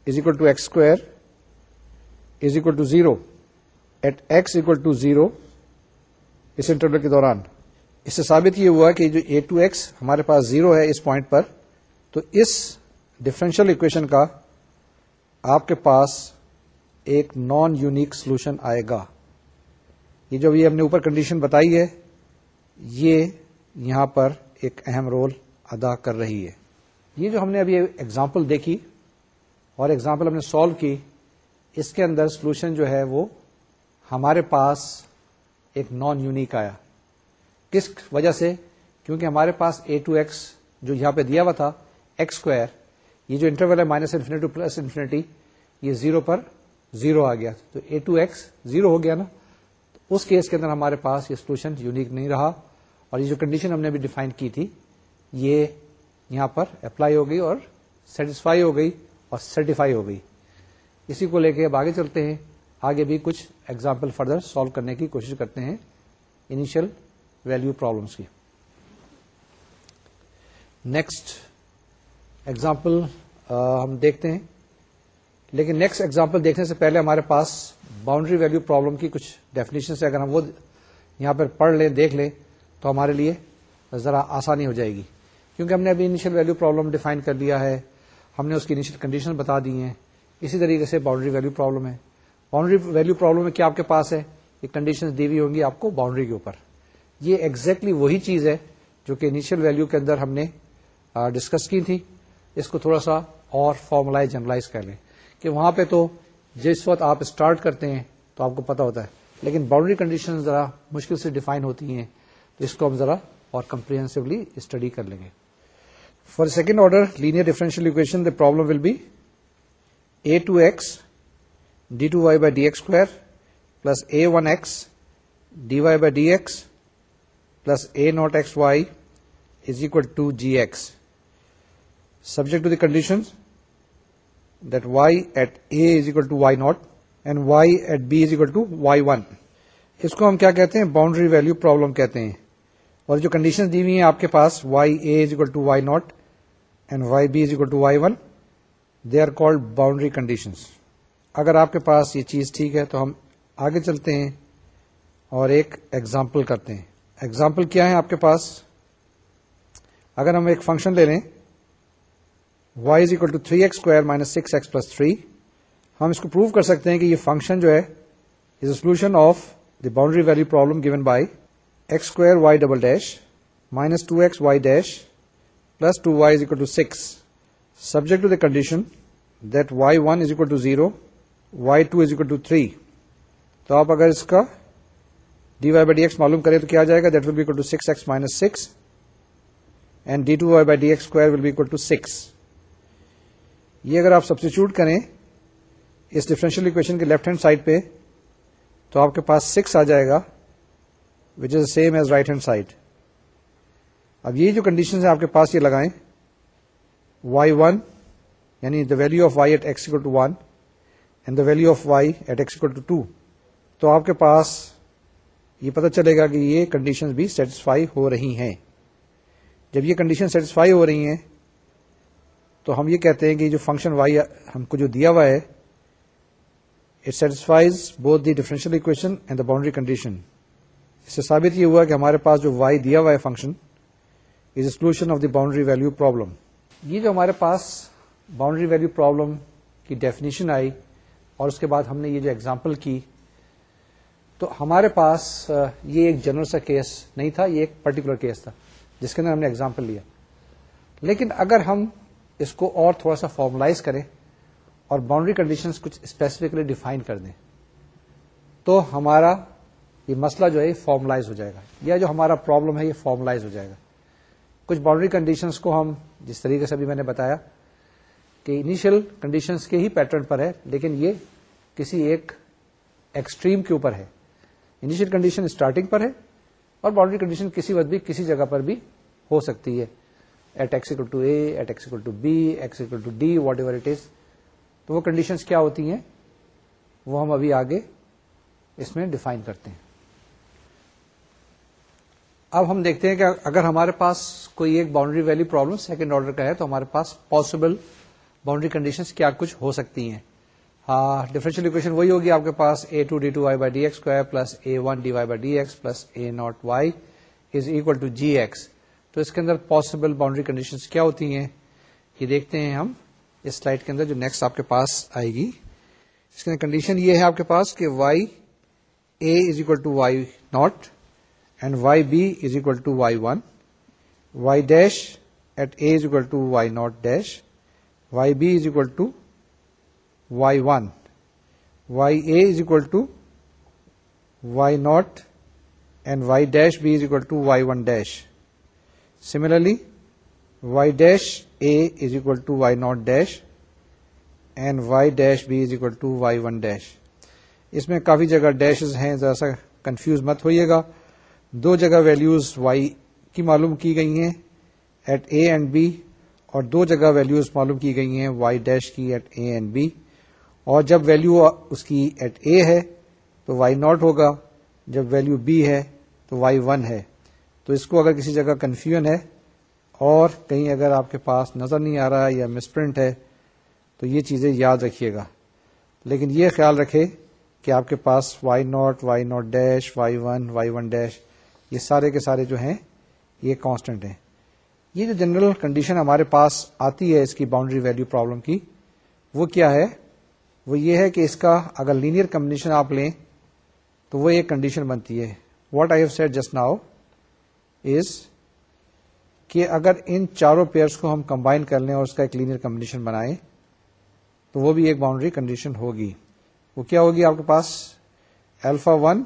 is equal to x square is equal to zero. At x equal to zero us interval کے دوران۔ اس سے ثابت یہ ہوا کہ جو اے ٹو ایکس ہمارے پاس زیرو ہے اس پوائنٹ پر، تو اس ڈفرینشیل اکویشن کا آپ کے پاس ایک نان یونیک سولوشن آئے گا۔ یہ جو بھی ہم نے اوپر کنڈیشن بتائی ہے، یہ یہاں پر ایک اہم رول ادا کر رہی ہے۔ یہ جو ہم نے ابھی ایگزامپل دیکھی اور ایگزامپل ہم نے سالو کی، اس کے اندر سولوشن جو ہے وہ ہمارے پاس ایک نان یونیک آیا۔ کس وجہ سے؟ کیونکہ ہمارے پاس اے ٹو ایکس جو یہاں پہ دیا ہوا تھا ایکس اسکوائر یہ جو انٹرول ہے مائنس انفینٹی پلس انفینٹی یہ زیرو پر زیرو آ گیا. تو اے ٹو ایکس زیرو ہو گیا نا. تو اس کیس کے اندر ہمارے پاس یہ سولوشن یونیک نہیں رہا. اور یہ جو کنڈیشن ہم نے ابھی ڈیفائن کی تھی، یہ یہاں پر اپلائی ہو گئی اور سیٹسفائی ہو گئی اور سرٹیفائی ہو گئی. اسی کو لے کے اب آگے چلتے ہیں. آگے بھی کچھ ایگزامپل فردر سالو کرنے کی کوشش کرتے ہیں انیشل ویلو پرابلمس کی. نیکسٹ ایگزامپل ہم دیکھتے ہیں۔ لیکن نیکسٹ ایگزامپل دیکھنے سے پہلے ہمارے پاس باؤنڈری ویلو پرابلم کی کچھ ڈیفینیشن سے اگر ہم وہ یہاں پر پڑھ لیں، دیکھ لیں، تو ہمارے لیے ذرا آسانی ہو جائے گی۔ کیونکہ ہم نے ابھی انیشیل ویلو پرابلم ڈیفائن کر لیا ہے۔ ہم نے اس کی انیشیل کنڈیشن بتا دی ہیں۔ اسی طریقے سے باؤنڈری ویلو پرابلم ہے۔ باؤنڈری ویلو پرابلم میں کیا آپ کے پاس ہے؟ یہ کنڈیشن دی ہوئی ہوں گی آپ کو باؤنڈری کے اوپر۔ یہ ایگزیکٹلی exactly وہی چیز ہے جو کہ انیشیل ویلو کے اندر ہم نے ڈسکس کی تھی۔ اس کو تھوڑا سا اور فارملائز جنرلائز کر لیں۔ کہ وہاں پہ تو جس وقت آپ اسٹارٹ کرتے ہیں تو آپ کو پتا ہوتا ہے، لیکن باؤنڈری کنڈیشن ذرا مشکل سے ڈیفائن ہوتی ہیں، تو اس کو ہم ذرا اور کمپریہنسولی اسٹڈی کر لیں گے۔ For second order linear differential equation the problem will be a two x d two y by d x square plus a one x d y by d x plus a naught x y is equal to g x subject to the condition that y at a is equal to y naught and y at b is equal to y one اس کو ہم کیا کہتے ہیں boundary value problem کہتے ہیں اور جو condition دی ہوئی ہیں آپ کے پاس y a is equal to y naught and y b is equal to y one they are called boundary condition اگر آپ کے پاس یہ چیز ٹھیک ہے تو ہم آگے چلتے ہیں اور ایک ایگزامپل کرتے ہیں ایگزامپل کیا ہے آپ کے پاس اگر ہم ایک فنکشن لے لیں y is equal to three x square minus six x plus three ہم اس کو پروو کر سکتے ہیں کہ یہ فنکشن جو ہے is a solution of the boundary value problem given by x square y double dash minus two x y dash plus two y is equal to six subject to the condition that y one is equal to zero y two is equal to three تو آپ اگر اس کا d y by d x معلوم کرے تو کیا جائے گا؟ That will be to six x minus six and d two y by d x square will be to six یہ اگر آپ سبسٹیچیوٹ کریں اس ڈفرینشیل اکویشن کے لیفٹ ہینڈ سائڈ پہ، تو آپ کے پاس سکس آ جائے گا which is same as right hand side اب یہ جو کنڈیشن ہے آپ کے پاس یہ لگائیں وائی ون یعنی the value of y at x two one and the value of y at x two two تو آپ کے پاس یہ پتہ چلے گا کہ یہ کنڈیشن بھی سیٹسفائی ہو رہی ہیں۔ جب یہ کنڈیشن سیٹسفائی ہو رہی ہیں تو ہم یہ کہتے ہیں کہ جو فنکشن وائی ہم کو جو دیا ہوا ہے it satisfies both the differential equation and the boundary condition اس سے ثابت یہ ہوا کہ ہمارے پاس جو وائی دیا ہوا ہے function is a solution of the boundary value problem یہ جو ہمارے پاس باؤنڈری ویلو پرابلم کی ڈیفینیشن آئی اور اس کے بعد ہم نے یہ جو ایگزامپل کی، تو ہمارے پاس یہ ایک جنرل سا کیس نہیں تھا، یہ ایک پرٹیکولر کیس تھا، جس کے اندر ہم نے ایگزامپل لیا. لیکن اگر ہم اس کو اور تھوڑا سا فارملائز کریں اور باؤنڈری کنڈیشنز کچھ اسپیسیفکلی ڈیفائن کر دیں۔ تو ہمارا یہ مسئلہ جو ہے یہ فارملائز ہو جائے گا۔ یا جو ہمارا پرابلم ہے یہ فارملائز ہو جائے گا۔ کچھ باؤنڈری کنڈیشنز کو ہم جس طریقے سے ابھی میں نے بتایا کہ انیشل کنڈیشنز کے ہی پیٹرن پر ہے، لیکن یہ کسی ایک ایکسٹریم کے اوپر ہے۔ انیشیل کنڈیشن اسٹارٹنگ پر ہے اور باؤنڈری کنڈیشن کسی وقت بھی کسی جگہ پر بھی ہو سکتی ہے۔ At x equal to a at x equal to b x equal to d whatever it is تو وہ کنڈیشنز کیا ہوتی ہیں؟ وہ ہم ابھی آگے اس میں ڈیفائن کرتے ہیں۔ اب ہم دیکھتے ہیں کہ اگر ہمارے پاس کوئی ایک boundary value problem second order کا ہے، تو ہمارے پاس پاسبل باؤنڈری کنڈیشنز کیا کچھ ہو سکتی ہیں۔ ہاں، ڈیفرنشیل اکویشن وہی ہوگی آپ کے پاس a two d two y by d x square plus a one d y by d x plus a naught y is equal to g x تو اس کے اندر پاسبل باؤنڈری کنڈیشن کیا ہوتی ہیں؟ یہ دیکھتے ہیں ہم اس سلائڈ کے اندر جو نیکسٹ آپ کے پاس آئے گی۔ اس کے اندر کنڈیشن یہ ہے آپ کے پاس کہ y a is equal to y naught and y b is equal to y one y dash at a is equal to y naught dash y b is equal to y one y a is equal to y naught and y dash b is equal to y one dash similarly y dash a is equal to y naught dash and y dash b is equal to y one dash اس میں کافی جگہ dashes ہیں ذرا سا confuse مت ہوئیے گا دو جگہ ویلوز وائی کی معلوم کی گئی ہیں ایٹ اے اینڈ بی اور دو جگہ ویلوز معلوم کی گئی ہیں وائی ڈیش کی ایٹ اے اینڈ بی اور جب ویلو اس کی ایٹ اے ہے تو وائی ناٹ ہوگا جب ویلو بی ہے تو وائی ون ہے تو اس کو اگر کسی جگہ کنفیوژن ہے اور کہیں اگر آپ کے پاس نظر نہیں آ رہا ہے یا مسپرنٹ ہے، تو یہ چیزیں یاد رکھیے گا۔ لیکن یہ خیال رکھے کہ آپ کے پاس y naught y naught dash y one y one dash یہ سارے کے سارے جو ہیں، یہ کانسٹنٹ ہیں۔ یہ جو جنرل کنڈیشن ہمارے پاس آتی ہے اس کی باؤنڈری ویلو پرابلم کی، وہ کیا ہے؟ وہ یہ ہے کہ اس کا اگر لینئر کمبنیشن آپ لیں تو وہ ایک کنڈیشن بنتی ہے۔ What I have set just now is کہ اگر ان چاروں پیئرس کو ہم کمبائن کر لیں اور اس کا ایک لینئر کمبنیشن بنائیں، تو وہ بھی ایک باؤنڈری کنڈیشن ہوگی۔ وہ کیا ہوگی آپ کے پاس؟ Alpha one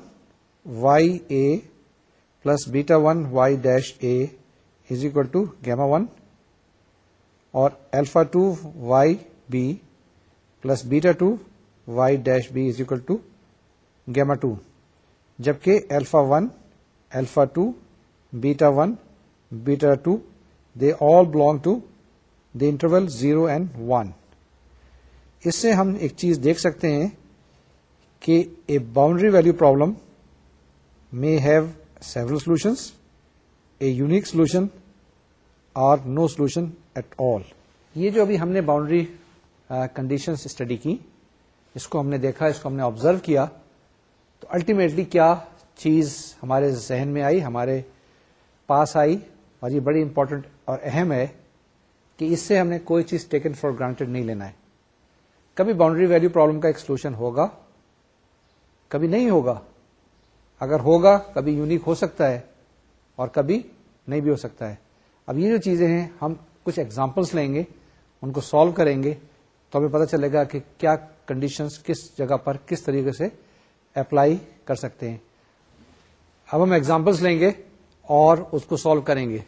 y a plus beta one y dash a is equal to gamma one اور alpha two y b plus beta two y dash b is equal to gamma two جبکہ alpha one alpha two beta one, beta two they all belong to the interval zero and one اس سے ہم ایک چیز دیکھ سکتے ہیں کہ a boundary value problem may have several solutions a unique solution or no solution at all یہ جو ابھی ہم نے باؤنڈری کنڈیشن اسٹڈی کی، اس کو ہم نے دیکھا، اس کو ہم نے آبزرو کیا، تو الٹیمیٹلی کیا چیز ہمارے ذہن میں آئی، ہمارے پاس آئی اور یہ بڑی امپورٹنٹ اور اہم ہے کہ اس سے ہم نے کوئی چیز ٹیکن فار گرانٹیڈ نہیں لینا ہے۔ کبھی باؤنڈری ویلو پرابلم کا ایک سولوشن ہوگا؟ کبھی نہیں ہوگا۔ اگر ہوگا، کبھی یونیک ہو سکتا ہے اور کبھی نہیں بھی ہو سکتا ہے۔ اب یہ جو چیزیں ہیں، ہم کچھ ایگزامپلس لیں گے، ان کو سالو کریں گے، تو ہمیں پتا چلے گا کہ کیا کنڈیشنز کس جگہ پر کس طریقے سے اپلائی کر سکتے ہیں۔ اب ہم ایگزامپلس لیں گے۔ اور اس کو سالو کریں گے۔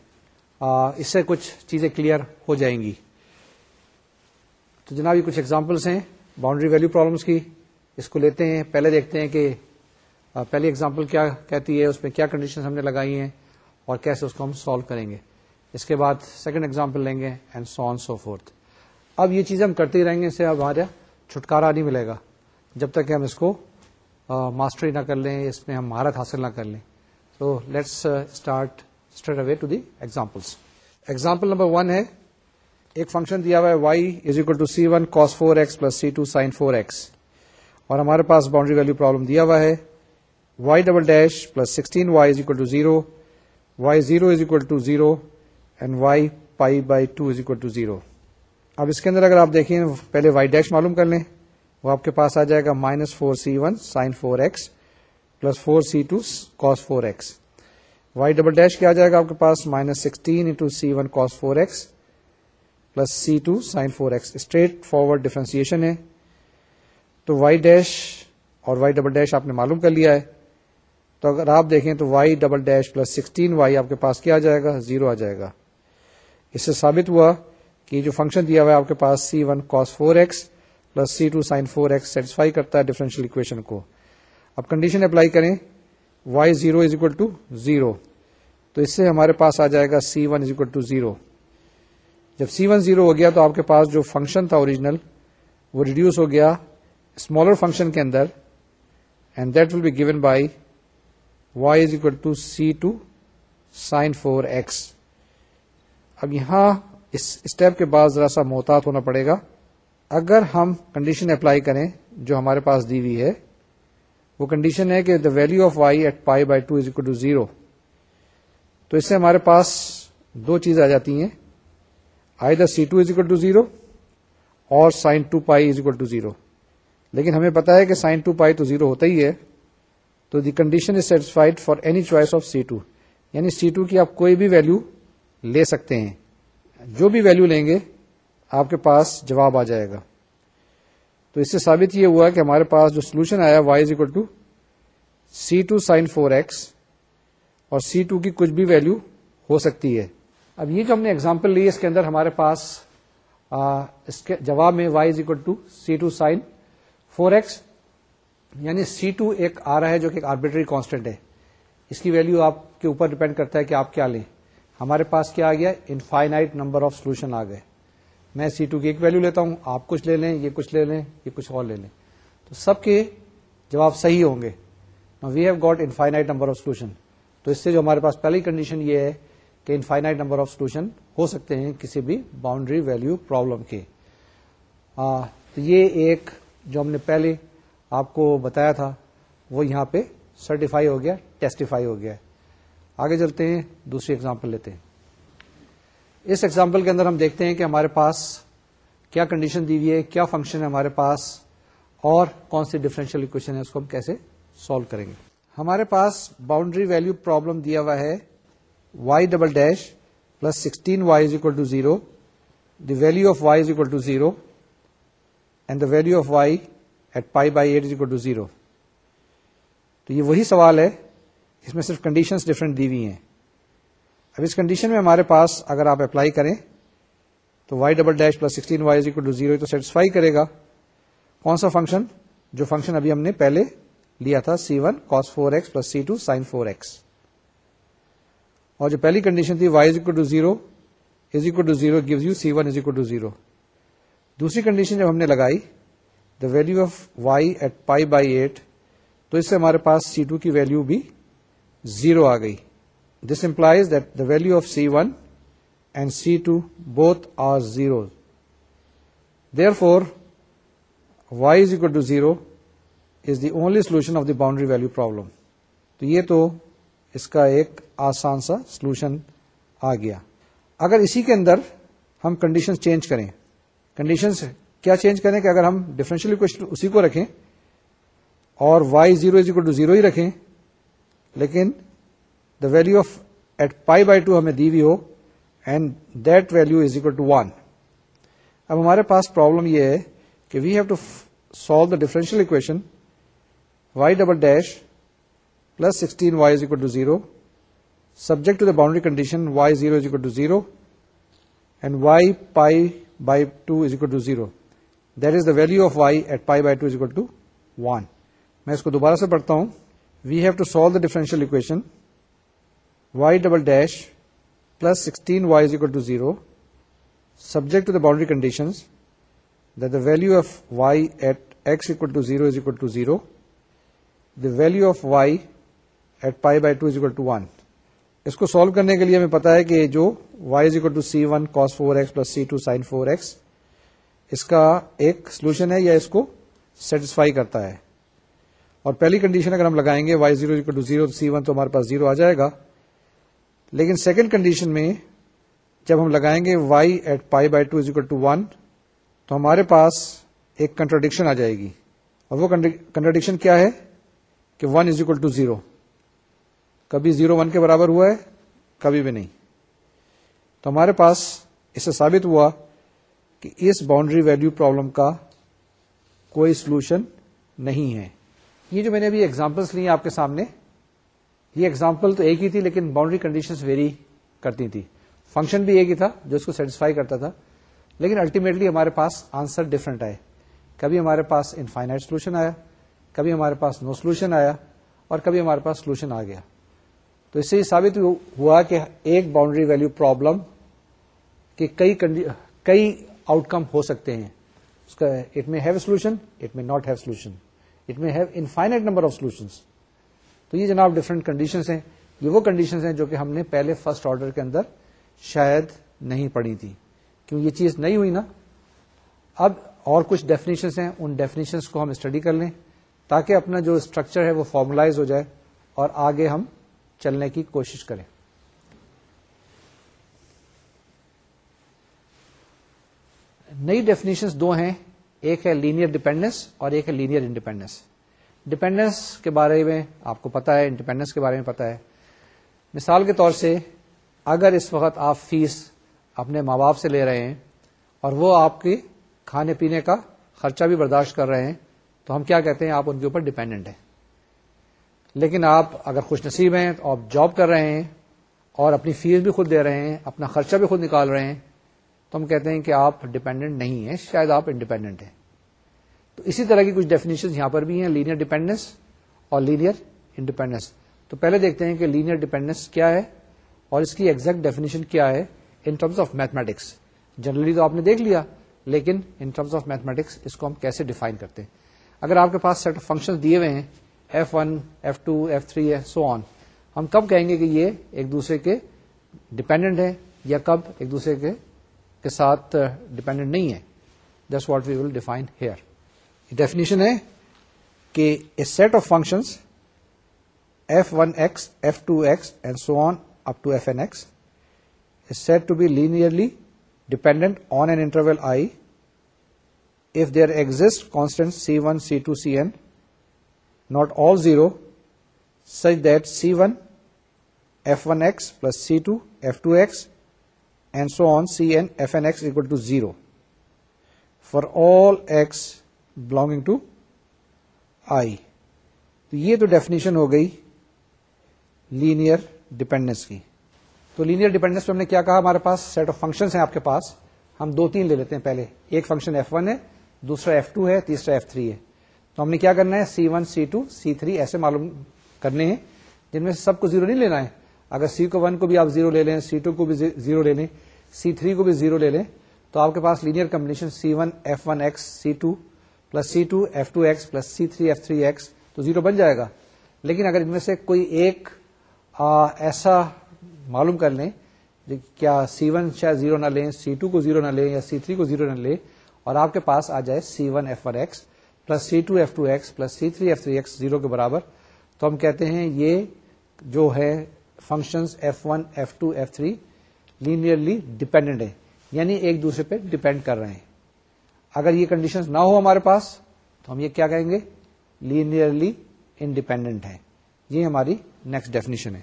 اس سے کچھ چیزیں کلیئر ہو جائیں گی۔ تو جناب، یہ کچھ ایگزامپلس ہیں باؤنڈری ویلو پرابلمس کی۔ اس کو لیتے ہیں، پہلے دیکھتے ہیں کہ پہلی ایگزامپل کیا کہتی ہے، اس میں کیا کنڈیشن ہم نے لگائی ہیں اور کیسے اس کو ہم سالو کریں گے۔ اس کے بعد سیکنڈ ایگزامپل لیں گے and so on so forth اب یہ چیزیں ہم کرتے ہی رہیں گے، اس سے اب ہمارا چھٹکارا نہیں ملے گا۔ جب تک کہ ہم اس کو ماسٹری نہ کر لیں، اس میں ہم مہارت حاصل نہ کر لیں۔ تو let's start start away to the examples example number one ہے ایک فنکشن دیا ہوا ہے y is equal to c one cos four x plus c two sine four x اور ہمارے پاس باؤنڈری ویلو پرابلم دیا ہوا ہے y double dash plus sixteen y is equal to zero y zero is equal to zero and y pi by two is equal to zero اب اس کے اندر اگر آپ دیکھیں پہلے وائی ڈیش معلوم کر لیں وہ آپ کے پاس آ جائے گا minus four c one sine four x plus four c two cos four x y double dash کیا جائے گا آپ کے پاس minus sixteen into c one cos four x plus c two sine four x straightforward differentiation ہے تو y dash اور y double dash آپ نے معلوم کر لیا ہے. تو اگر آپ دیکھیں تو y double dash plus sixteen y آپ کے پاس کیا جائے گا؟ زیرو آ جائے گا. اس سے ثابت ہوا کہ جو فنکشن دیا ہوا ہے آپ کے پاس c one cos four x plus c two sine four x satisfy کرتا ہے ڈیفرنشیل اکویشن کو. اب کنڈیشن اپلائی کریں. Y zero is equal to zero تو اس سے ہمارے پاس آ جائے گا c one is equal to zero جب سی ون زیرو ہو گیا تو آپ کے پاس جو فنکشن تھا اوریجنل وہ ریڈیوس ہو گیا اسمالر فنکشن کے اندر and that will be given by y is equal to c two sine four x اب یہاں اس اسٹیپ کے بعد ذرا سا محتاط ہونا پڑے گا. اگر ہم کنڈیشن اپلائی کریں جو ہمارے پاس دی ہوئی ہے وہ کنڈیشن ہے کہ the value of y at pi by two is equal to zero تو اس سے ہمارے پاس دو چیز آ جاتی ہیں۔ آئی the c two is equal to zero اور sine two pi is equal to zero لیکن ہمیں پتا ہے کہ سائن ٹو پائی تو زیرو ہوتا ہی ہے۔ تو the condition is satisfied for any choice of c two یعنی سی ٹو کی آپ کوئی بھی ویلو لے سکتے ہیں۔ جو بھی ویلو لیں گے، آپ کے پاس جواب آ جائے گا۔ تو اس سے ثابت یہ ہوا کہ ہمارے پاس جو سولوشن آیا y is equal to c two sine four x اور سی ٹو کی کچھ بھی ویلو ہو سکتی ہے۔ اب یہ جو ہم نے اگزامپل لی اس کے اندر ہمارے پاس آ, اس کے جواب میں y is equal to c two sine four x یعنی سی ٹو ایک آ رہا ہے جو کہ ایک آربیٹری کانسٹنٹ ہے۔ اس کی ویلو آپ کے اوپر ڈپینڈ کرتا ہے کہ آپ کیا لیں۔ ہمارے پاس کیا آ گیا؟ انفائنائٹ نمبر آف سولوشن آ گئے۔ میں سی ٹو کی ایک ویلو لیتا ہوں، آپ کچھ لے لیں، یہ کچھ لے لیں، یہ کچھ اور لے لیں۔ تو سب کے جواب صحیح ہوں گے۔ We have got infinite number of solution تو اس سے جو ہمارے پاس پہلی کنڈیشن یہ ہے کہ انفائنائٹ نمبر آف سولوشن ہو سکتے ہیں کسی بھی باؤنڈری ویلو پرابلم کے۔ تو یہ ایک جو ہم نے پہلے آپ کو بتایا تھا، وہ یہاں پہ سرٹیفائی ہو گیا ٹیسٹیفائی ہو گیا۔ آگے چلتے ہیں، دوسری ایگزامپل لیتے ہیں۔ اس ایگزامپل کے اندر ہم دیکھتے ہیں کہ ہمارے پاس کیا کنڈیشن دی ہوئی ہے، کیا فنکشن ہے ہمارے پاس، اور کون سی ڈفرینشیل اکویشن ہے، اس کو ہم کیسے سالو کریں گے۔ ہمارے پاس باؤنڈری ویلو پرابلم دیا ہوا ہے y double dash plus sixteen y is equal to zero the value of y is equal to zero and the value of y at pi by eight is equal to zero تو یہ وہی سوال ہے، اس میں صرف conditions different دی ہوئی ہیں۔ اب اس کنڈیشن میں ہمارے پاس اگر آپ اپلائی کریں تو y double dash plus sixteen y equal to zero تو سیٹسفائی کرے گا۔ کون سا فنکشن جو فنکشن ابھی ہم نے پہلے لیا تھا c one cos four x plus c two sine four x اور جو پہلی کنڈیشن تھی y is to zero is equal to zero gives you c one is equal to zero دوسری کنڈیشن جب ہم نے لگائی the value of y at pi by eight تو اس سے ہمارے پاس سی ٹو کی ویلو بھی زیرو آ گئی۔ This implies that the value of c one and C two both are zero therefore y is equal to zero is the only solution of the boundary value problem تو یہ تو اس کا ایک آسان سا سولوشن آ گیا۔ اگر اسی کے اندر ہم کنڈیشن چینج کریں کنڈیشن کیا چینج کریں کہ اگر ہم ڈفرینشیل اکویشن اسی کو رکھیں اور y zero is equal to zero ہی رکھیں، لیکن the value of at pi by two ہمیں دی ہوئی ہو and that value is equal to one اب ہمارے پاس پرابلم یہ ہے کہ we have to solve the differential equation y double dash plus sixteen y is equal to zero subject to the boundary condition y zero is equal to zero and y pi by two is equal to zero that is the value of y at pi by two is equal to one میں اس کو دوبارہ سے پڑھتا ہوں. We have to solve the differential equation y double dash plus sixteen y is equal to zero subject to the boundary condition the value of y at x equal to zero is equal to zero the value of y at pi by two is equal to one اس کو solve کرنے کے لیے ہمیں پتا ہے کہ جو y is equal to c one cos four x plus c two sine four x اس کا ایک سولوشن ہے یا اس کو سیٹسفائی کرتا ہے اور پہلی کنڈیشن اگر ہم لگائیں گے y zero equal to zero c one تو ہمارے پاس زیرو آ جائے گا لیکن سیکنڈ کنڈیشن میں جب ہم لگائیں گے y at pi by two is equal to one تو ہمارے پاس ایک کنٹروڈکشن آ جائے گی۔ اور وہ کنٹروڈکشن کیا ہے؟ کہ one is equal to zero کبھی زیرو ون کے برابر ہوا ہے، کبھی بھی نہیں۔ تو ہمارے پاس اس سے ثابت ہوا کہ اس باؤنڈری ویلو پرابلم کا کوئی سولوشن نہیں ہے۔ یہ جو میں نے ابھی ایگزامپلس لی آپ کے سامنے یہ ایگزامپل تو ایک ہی تھی لیکن باؤنڈری کنڈیشن ویری کرتی تھی۔ فنکشن بھی ایک ہی تھا جو اس کو سیٹسفائی کرتا تھا۔ لیکن الٹیمیٹلی ہمارے پاس آنسر ڈفرنٹ آئے۔ کبھی ہمارے پاس انفائنائٹ سولوشن آیا، کبھی ہمارے پاس نو سولوشن آیا اور کبھی ہمارے پاس سولوشن آ گیا۔ تو اس سے یہ ثابت ہوا کہ ایک باؤنڈری ویلو پرابلم کے کئی کئی آؤٹ کم ہو سکتے ہیں۔ اس کا it may have solution it may not have solution it may have infinite number of solutions تو یہ جناب ڈفرنٹ کنڈیشنز ہیں۔ یہ وہ کنڈیشنز ہیں جو کہ ہم نے پہلے فرسٹ آرڈر کے اندر شاید نہیں پڑھی تھی۔ کیوں یہ چیز نہیں ہوئی نا؟ اب اور کچھ ڈیفینیشنس ہیں۔ ان ڈیفینیشنس کو ہم اسٹڈی کر لیں تاکہ اپنا جو اسٹرکچر ہے وہ فارملائز ہو جائے اور آگے ہم چلنے کی کوشش کریں۔ نئی ڈیفینیشنس دو ہیں۔ ایک ہے لینئر ڈیپینڈنس اور ایک ہے لینئر انڈیپینڈنس ڈپینڈنس کے بارے میں آپ کو پتا ہے انڈیپینڈنس کے بارے میں پتا ہے۔ مثال کے طور سے، اگر اس وقت آپ فیس اپنے ماں باپ سے لے رہے ہیں اور وہ آپ کے کھانے پینے کا خرچہ بھی برداشت کر رہے ہیں، تو ہم کیا کہتے ہیں؟ آپ ان کے اوپر ڈپینڈنٹ ہیں۔ لیکن آپ اگر خوش نصیب ہیں، تو آپ جاب کر رہے ہیں اور اپنی فیس بھی خود دے رہے ہیں، اپنا خرچہ بھی خود نکال رہے ہیں، تو ہم کہتے ہیں کہ آپ ڈپینڈنٹ نہیں ہیں، شاید آپ انڈیپینڈنٹ ہیں۔ تو اسی طرح کی کچھ ڈیفینیشن یہاں پر بھی ہیں لینئر ڈیپینڈنس اور لینئر انڈیپینڈنس تو پہلے دیکھتے ہیں کہ لینئر ڈیپینڈنس کیا ہے اور اس کی ایگزیکٹ ڈیفینیشن کیا ہے in terms of mathematics generally تو آپ نے دیکھ لیا، لیکن ان ٹرمز آف میتھمیٹکس اس کو ہم کیسے ڈیفائن کرتے ہیں؟ اگر آپ کے پاس سیٹ آف فنکشن دیے ہوئے ہیں f one f two f three so on ہم کب کہیں گے کہ یہ ایک دوسرے کے ڈپینڈنٹ ہے یا کب ایک دوسرے کے کے ساتھ ڈپینڈنٹ نہیں ہے this what we will define here definition ہے کہ a set of functions f one x f two x and so on up to f n x said to be linearly dependent on an interval I if there exist constant c one c two c n not all zero such that c one f one x plus c two f two x and so on c n f n x equal to zero for all x belonging to I تو یہ تو definition ہو گئی linear dependence کی۔ تو linear dependence میں ہم نے کیا کہا ہمارے پاس؟ سیٹ آف فنکشن ہیں آپ کے پاس۔ ہم دو تین لے لیتے ہیں پہلے۔ ایک فنکشن ایف ون ہے، دوسرا ایف ٹو ہے، تیسرا ایف تھری ہے۔ تو ہم نے کیا کرنا ہے؟ C one c two c three ایسے معلوم کرنے ہیں جن میں سے سب کو زیرو نہیں لینا ہے۔ اگر سی کو ون کو بھی آپ زیرو لے لیں سی ٹو کو بھی زیرو لے لیں سی تھری کو بھی زیرو لے لیں، تو آپ کے پاس linear combination c one f one x c two plus c two f two x plus c three f three x تو زیرو بن جائے گا۔ لیکن اگر ان میں سے کوئی ایک آ, ایسا معلوم کر لیں کیا سی ون شاید زیرو نہ لیں سی ٹو کو زیرو نہ لیں یا سی تھری کو زیرو نہ لیں اور آپ کے پاس آ جائے c one f one x plus c two f two x plus c three f three x zero کے برابر تو ہم کہتے ہیں یہ جو ہے function f one f two f three linearly dependent ہے یعنی ایک دوسرے پہ ڈپینڈ کر رہے ہیں۔ اگر یہ کنڈیشن نہ ہو ہمارے پاس، تو ہم یہ کیا کہیں گے؟ لینئرلی انڈیپینڈنٹ ہے یہ ہماری نیکسٹ ڈیفینیشن ہے۔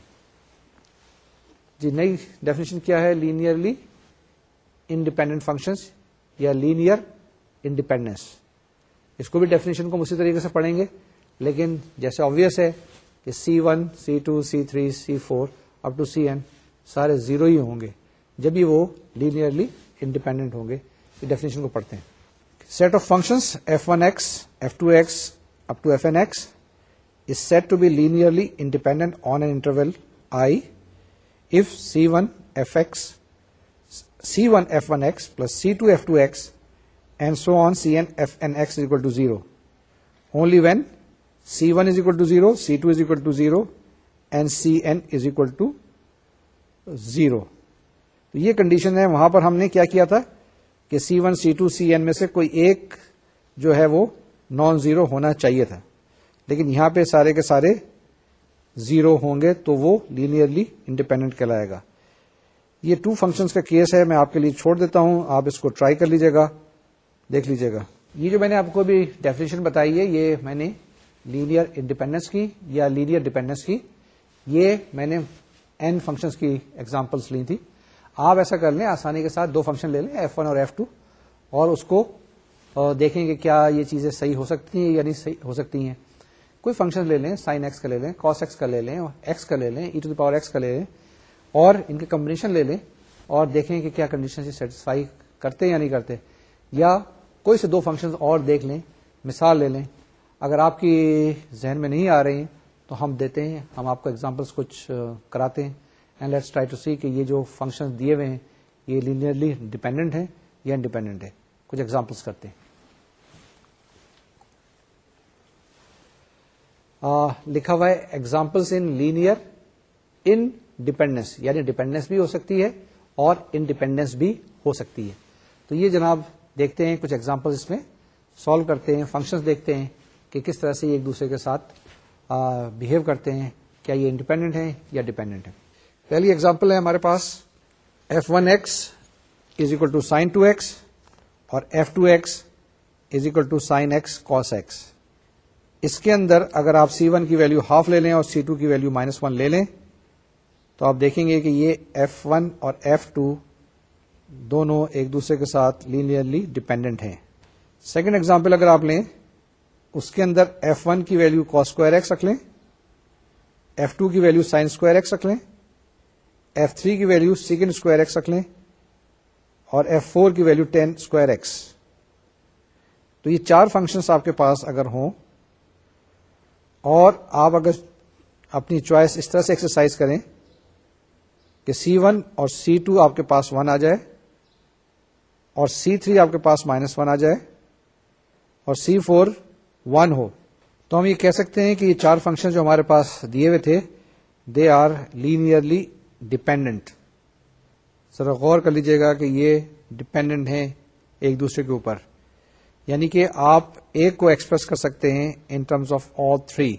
جی نئی ڈیفینیشن کیا ہے؟ لینئرلی انڈیپینڈنٹ فنکشنس یا لینئر انڈیپینڈنس اس کو بھی ڈیفینیشن کو اسی طریقے سے پڑھیں گے۔ لیکن جیسے آبیس ہے کہ c one c two c three c four up to c n سارے زیرو ہی ہوں گے۔ جب بھی وہ لینئرلی انڈیپینڈنٹ ہوں گے یہ ڈیفینیشن کو پڑھتے ہیں۔ Set of functions f one x f two x up to f n x is said to be linearly independent on an interval I if C1 fx, C1 f1x plus C2 f2x and so on Cn fn x is equal to 0. Only when C1 is equal to 0, C2 is equal to 0 and Cn is equal to 0. تو یہ condition ہے وہاں پر ہم نے کیا کیا تھا کہ c one c two c n میں سے کوئی ایک جو ہے وہ نان زیرو ہونا چاہیے تھا۔ لیکن یہاں پہ سارے کے سارے زیرو ہوں گے تو وہ لینئرلی انڈیپینڈنٹ کہلائے گا۔ یہ ٹو فنکشنز کا کیس ہے، میں آپ کے لیے چھوڑ دیتا ہوں۔ آپ اس کو ٹرائی کر لیجیے گا۔ دیکھ لیجیے گا۔ یہ جو میں نے آپ کو بھی ڈیفینیشن بتائی ہے، یہ میں نے لینئر انڈیپینڈنس کی یا لینئر ڈیپینڈنس کی، یہ میں نے این فنکشنز کی ایگزامپلس لی تھی۔ آپ ایسا کر لیں، آسانی کے ساتھ دو فنکشن لے لیں ایف ون اور ایف ٹو اور اس کو دیکھیں کہ کیا یہ چیزیں صحیح ہو سکتی ہیں یا نہیں صحیح ہو سکتی ہیں۔ کوئی فنکشن لے لیں سائن ایکس کا لے لیں کاس ایکس کا لے لیں ایکس کا لے لیں ای ٹو پاور ایکس کا لے لیں، اور ان کے کمبنیشن لے لیں، اور دیکھیں کہ کیا کنڈیشن سے سیٹسفائی کرتے یا نہیں کرتے۔ یا کوئی سے دو فنکشن اور دیکھ لیں، مثال لے لیں۔ اگر آپ کی ذہن میں نہیں آ رہی ہیں، تو ہم دیتے ہیں، ہم آپ کو ایگزامپلس کچھ کراتے ہیں۔ And let's try to see کہ یہ جو فنکشن دیے ہوئے ہیں، یہ لینئرلی ڈیپینڈنٹ ہے یا انڈیپینڈنٹ ہے کچھ ایگزامپلس کرتے ہیں۔ لکھا ہوا ہے examples in linear independence یعنی ڈیپینڈنس بھی ہو سکتی ہے اور انڈیپینڈنس بھی ہو سکتی ہے۔ تو یہ جناب دیکھتے ہیں، کچھ ایگزامپل اس میں سالو کرتے ہیں فنکشن دیکھتے ہیں کہ کس طرح سے ایک دوسرے کے ساتھ بہیو کرتے ہیں، کیا یہ انڈیپینڈنٹ ہے یا ڈیپینڈنٹ ہے پہلی ایگزامپل ہے ہمارے پاس f one x is equal to sine two x اور f two x is equal to sine x cos x اس کے اندر اگر آپ سی ون کی ویلو ہاف لے لیں اور سی ٹو کی ویلو مائنس ون لے لیں، تو آپ دیکھیں گے کہ یہ ایف ون اور ایف ٹو دونوں ایک دوسرے کے ساتھ لینئرلی ڈپینڈنٹ ہیں۔ سیکنڈ ایگزامپل اگر آپ لیں، اس کے اندر ایف ون کی ویلو کاس اسکوائر ایکس رکھ لیں ایف ٹو کی ویلو سائن اسکوائر ایکس رکھ لیں ایف تھری کی ویلو سیکنڈ اسکوائر ایکس رکھ لیں اور ایف فور کی ویلو ٹین اسکوائر ایکس تو یہ چار فنکشنس آپ کے پاس اگر ہوں اور آپ اگر اپنی چوائس اس طرح سے ایکسرسائز کریں کہ سی ون اور سی ٹو آپ کے پاس ون آ جائے اور سی تھری آپ کے پاس مائنس ون آ جائے اور سی فور ون ہو. تو ہم یہ کہہ سکتے ہیں کہ یہ چار فنکشن جو ہمارے پاس دیے ہوئے تھے دے آر لینئرلی ڈپینڈنٹ ذرا غور کر لیجیے گا کہ یہ ڈپینڈنٹ ہیں ایک دوسرے کے اوپر. یعنی کہ آپ ایک کو ایکسپریس کر سکتے ہیں in terms of all three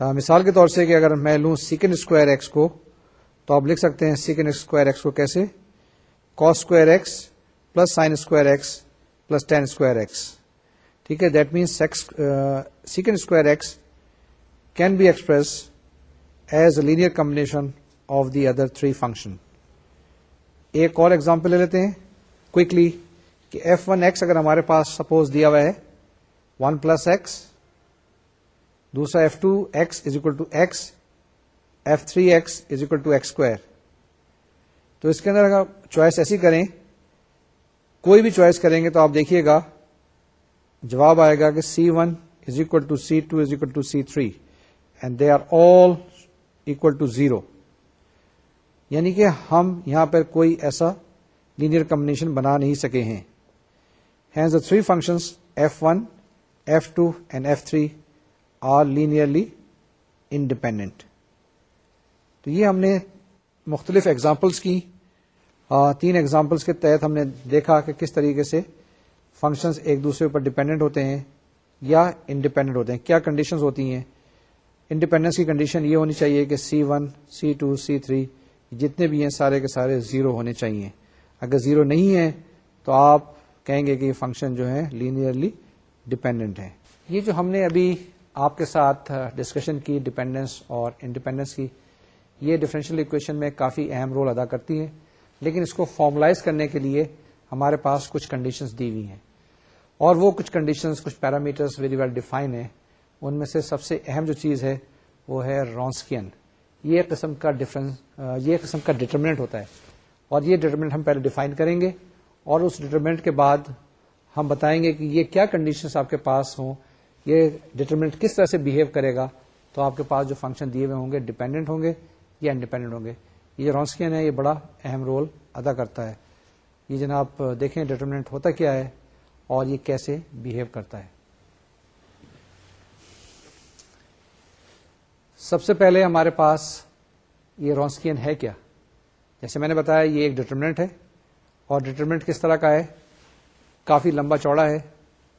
مثال کے طور سے کہ اگر میں لوں سیکنڈ اسکوائر ایکس کو، تو آپ لکھ سکتے ہیں سیکنڈ اسکوائر ایکس کو کیسے؟ Cos square x plus sine square x plus tan square x ٹھیک ہے؟ That means second square x can be express as a linear combination of the other three function ایک اور example لے لیتے ہیں. کوکلی کہ ایف ون ایکس اگر ہمارے پاس سپوز دیا ہوا ہے ون پلس ایکس دوسرا f two x is equal to x f three x is equal to x square تو اس کے اندر اگر چوائس ایسی کریں، کوئی بھی چوائس کریں گے تو آپ دیکھیے گا، جواب آئے گا کہ c one is equal to c two is equal to c three and they are all equal to zero یعنی کہ ہم یہاں پر کوئی ایسا لینئر کمبنیشن بنا نہیں سکے ہیں۔ Hence the three functions f one f two and f three are linearly independent تو یہ ہم نے مختلف ایگزامپلس کی۔ تین ایگزامپلس کے تحت ہم نے دیکھا کہ کس طریقے سے فنکشنز ایک دوسرے پر ڈپینڈنٹ ہوتے ہیں یا انڈیپینڈنٹ ہوتے ہیں۔ کیا کنڈیشنز ہوتی ہیں؟ انڈیپینڈنس کی کنڈیشن یہ ہونی چاہیے کہ c one c two c three جتنے بھی ہیں سارے کے سارے زیرو ہونے چاہیے۔ اگر زیرو نہیں ہے تو آپ کہیں گے کہ یہ فنکشن جو ہے لینئرلی ڈپینڈنٹ ہے۔ یہ جو ہم نے ابھی آپ کے ساتھ ڈسکشن کی ڈپینڈنس اور انڈیپینڈنس کی، یہ ڈفرینشیل اکویشن میں کافی اہم رول ادا کرتی ہے۔ لیکن اس کو فارملائز کرنے کے لیے ہمارے پاس کچھ کنڈیشنز دی ہوئی ہیں۔ اور وہ کچھ کنڈیشنز کچھ پیرامیٹرز ویری ویل ڈیفائن ہیں۔ ان میں سے سب سے اہم جو چیز ہے وہ ہے رونسکین یہ قسم کا ڈفرنس یہ قسم کا ڈٹرمنٹ ہوتا ہے۔ اور یہ ڈٹرمنٹ ہم پہلے ڈیفائن کریں گے اور اس ڈٹرمنٹ کے بعد ہم بتائیں گے کہ یہ کیا کنڈیشنز آپ کے پاس ہوں، یہ ڈٹرمنٹ کس طرح سے بہیو کرے گا۔ تو آپ کے پاس جو فنکشن دیے ہوئے ہوں گے ڈیپینڈنٹ ہوں گے یا انڈیپینڈنٹ ہوں گے۔ یہ جو رونسکین ہے، یہ بڑا اہم رول ادا کرتا ہے۔ یہ جناب، دیکھیں ڈیٹرمنٹ ہوتا کیا ہے اور یہ کیسے بہیو کرتا ہے۔ سب سے پہلے ہمارے پاس یہ رونسکین ہے کیا؟ جیسے میں نے بتایا یہ ایک ڈیٹرمنٹ ہے اور ڈیٹرمنٹ کس طرح کا ہے؟ کافی لمبا چوڑا ہے۔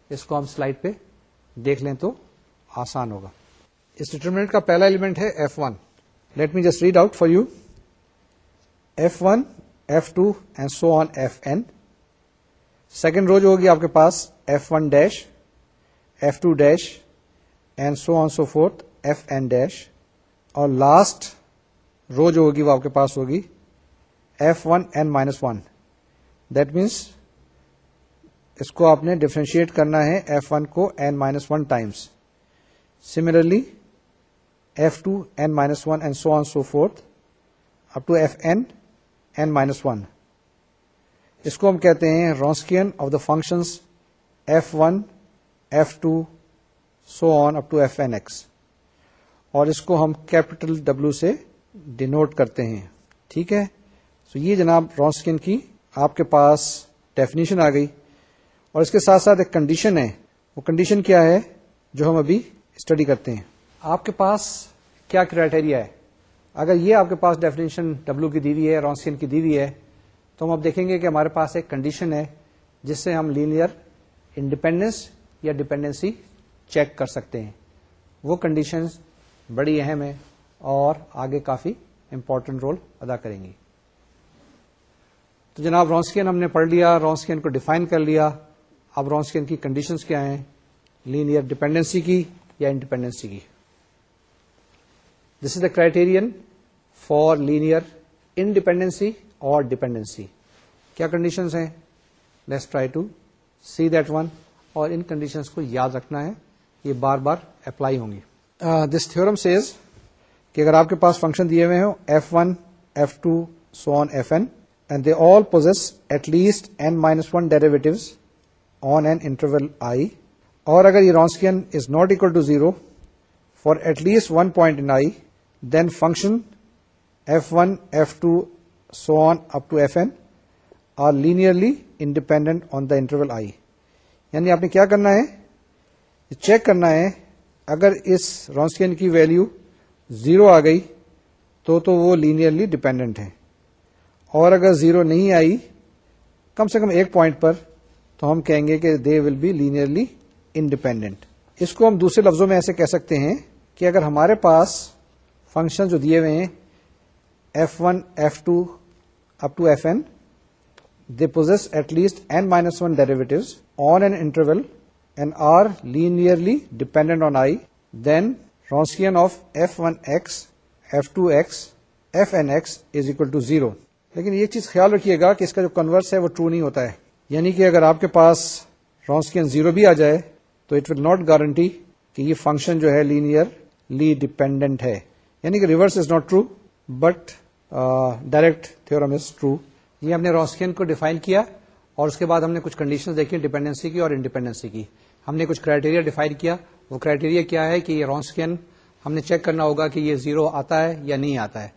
اس کو ہم سلائڈ پہ دیکھ لیں تو آسان ہوگا۔ اس ڈیٹرمنٹ کا پہلا ایلیمنٹ ہے f one let me just read out for you f one f two and so on f n second row جو ہوگی آپ کے پاس f one dash f two dash and so on so forth f n dash اور last row جو ہوگی وہ آپ کے پاس ہوگی f one n minus one that means اس کو آپ نے ڈفرینشیٹ کرنا ہے ایف ون کو n minus one times similarly f two n minus one and so on so forth up to f n n minus one اس کو ہم کہتے ہیں Wronskian of the functions f one f two so on up to f n x اور اس کو ہم capital W سے denote کرتے ہیں۔ ٹھیک ہے؟ سو یہ جناب رونسکین کی آپ کے پاس ڈیفینیشن آ گئی۔ اور اس کے ساتھ ساتھ ایک کنڈیشن ہے۔ وہ کنڈیشن کیا ہے جو ہم ابھی اسٹڈی کرتے ہیں۔ آپ کے پاس کیا کرائٹیریا ہے؟ اگر یہ آپ کے پاس ڈیفینیشن ڈبلو کی دیوی ہے رونسکین کی دیوی ہے، تو ہم اب دیکھیں گے کہ ہمارے پاس ایک کنڈیشن ہے جس سے ہم لینئر انڈیپینڈنس یا ڈپینڈنسی چیک کر سکتے ہیں۔ وہ کنڈیشن بڑی اہم ہے اور آگے کافی امپورٹنٹ رول ادا کریں گی۔ تو جناب رونسکین ہم نے پڑھ لیا رونسکین کو ڈیفائن کر لیا۔ اب رونسکین کی کنڈیشنز کیا ہیں؟ لینئر ڈپینڈنسی کی یا انڈیپینڈنسی کی؟ This is the criterion for linear independency اور ڈپینڈنسی کیا کنڈیشنز ہیں؟ Let's try to see that one اور ان کنڈیشنز کو یاد رکھنا ہے۔ یہ بار بار اپلائی ہوں گی۔ دس تھورم سیز کہ اگر آپ کے پاس فنکشن دیے ہوئے ہوں f one f two so on f n and they all possess at least n minus one derivative on an interval I اور اگر یہ Wronskian is not equal to zero for at least one point in I then function f one f two so on up to f n are linearly independent on the interval I یعنی آپ نے کیا کرنا ہے؟ Check کرنا ہے اگر اس رونسکین کی ویلو زیرو آ گئی تو تو وہ لینئرلی ڈپینڈنٹ ہے اور اگر زیرو نہیں آئی، کم سے کم ایک پوائنٹ پر تو ہم کہیں گے کہ they will be linearly independent اس کو ہم دوسرے لفظوں میں ایسے کہہ سکتے ہیں کہ اگر ہمارے پاس فنکشن جو دیے ہوئے ہیں f one f two up to f n they possess at least n minus one derivatives on an interval and are linearly dependent on I then Wronskian of f one x f two x f n x is equal to zero لیکن یہ چیز خیال رکھیے گا کہ اس کا جو converse ہے وہ ٹرو نہیں ہوتا ہے۔ یعنی کہ اگر آپ کے پاس رونسکین زیرو بھی آ جائے تو اٹ ول ناٹ گارنٹی کہ یہ فنکشن جو ہے لینئر لی ڈیپینڈنٹ ہے۔ یعنی کہ reverse is not true but direct theorem is true یہ ہم نے رونسکین کو ڈیفائن کیا اور اس کے بعد ہم نے کچھ کنڈیشن دیکھی ڈیپینڈنسی کی اور انڈیپینڈنسی کی۔ ہم نے کچھ کرائٹیریا ڈیفائن کیا وہ کرائٹیریا کیا ہے کہ یہ رونسکین ہم نے چیک کرنا ہوگا کہ یہ زیرو آتا ہے یا نہیں آتا ہے۔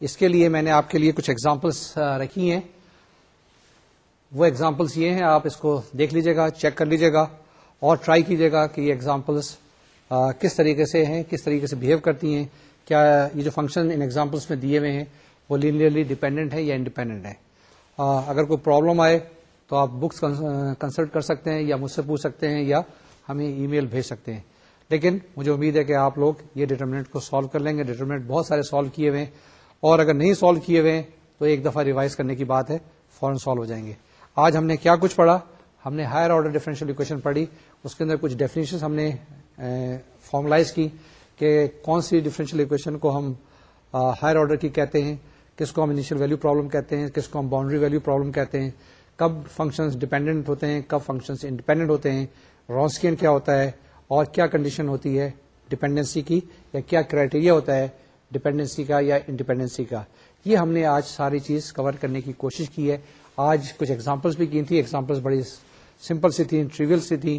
اس کے لیے میں نے آپ کے لیے کچھ ایگزامپلس رکھی ہیں۔ وہ ایگزامپلس یہ ہیں، آپ اس کو دیکھ لیجیے گا چیک کر لیجیے گا اور ٹرائی کیجیے گا کہ یہ ایگزامپلس کس طریقے سے ہیں، کس طریقے سے بہیو کرتی ہیں، کیا یہ جو فنکشن ان ایگزامپلس میں دیے ہوئے ہیں، وہ لینئرلی ڈیپینڈنٹ ہے یا انڈیپینڈنٹ ہے اگر کوئی پرابلم آئے تو آپ بکس کنسلٹ کر سکتے ہیں یا مجھ سے پوچھ سکتے ہیں یا ہمیں ای میل بھیج سکتے ہیں۔ لیکن مجھے امید ہے کہ آپ لوگ یہ ڈیٹرمنٹ کو سالو کر لیں گے۔ ڈیٹرمنٹ بہت سارے سالو کیے ہوئے ہیں۔ اور اگر نہیں سالو کیے ہوئے ہیں، تو ایک دفعہ ریوائز کرنے کی بات ہے۔ فوراً سالو ہو جائیں گے۔ آج ہم نے کیا کچھ پڑھا؟ ہم نے ہائر آرڈر ڈیفرنشیل اکویشن پڑھی۔ اس کے اندر کچھ ڈیفینیشن ہم نے فارملائز کی کہ کون سی ڈفرینشیل اکویشن کو ہم ہائر آرڈر کی کہتے ہیں۔ کس کو ہم انیشیل ویلو پرابلم کہتے ہیں، کس کو ہم باؤنڈری ویلو پرابلم کہتے ہیں۔ کب فنکشن ڈیپینڈنٹ ہوتے ہیں، کب فنکشن انڈیپینڈنٹ ہوتے ہیں۔ رونسکین کیا ہوتا ہے اور کیا کنڈیشن ہوتی ہے ڈپینڈنسی کی یا کیا کرائٹیریا ہوتا ہے ڈپینڈنسی کا یا انڈیپینڈنسی کا۔ یہ ہم نے آج ساری چیز کور کرنے کی کوشش کی ہے۔ آج کچھ ایگزامپلس بھی کی تھی ایگزامپلس بڑی سمپل سی تھیں ٹریول سی تھیں۔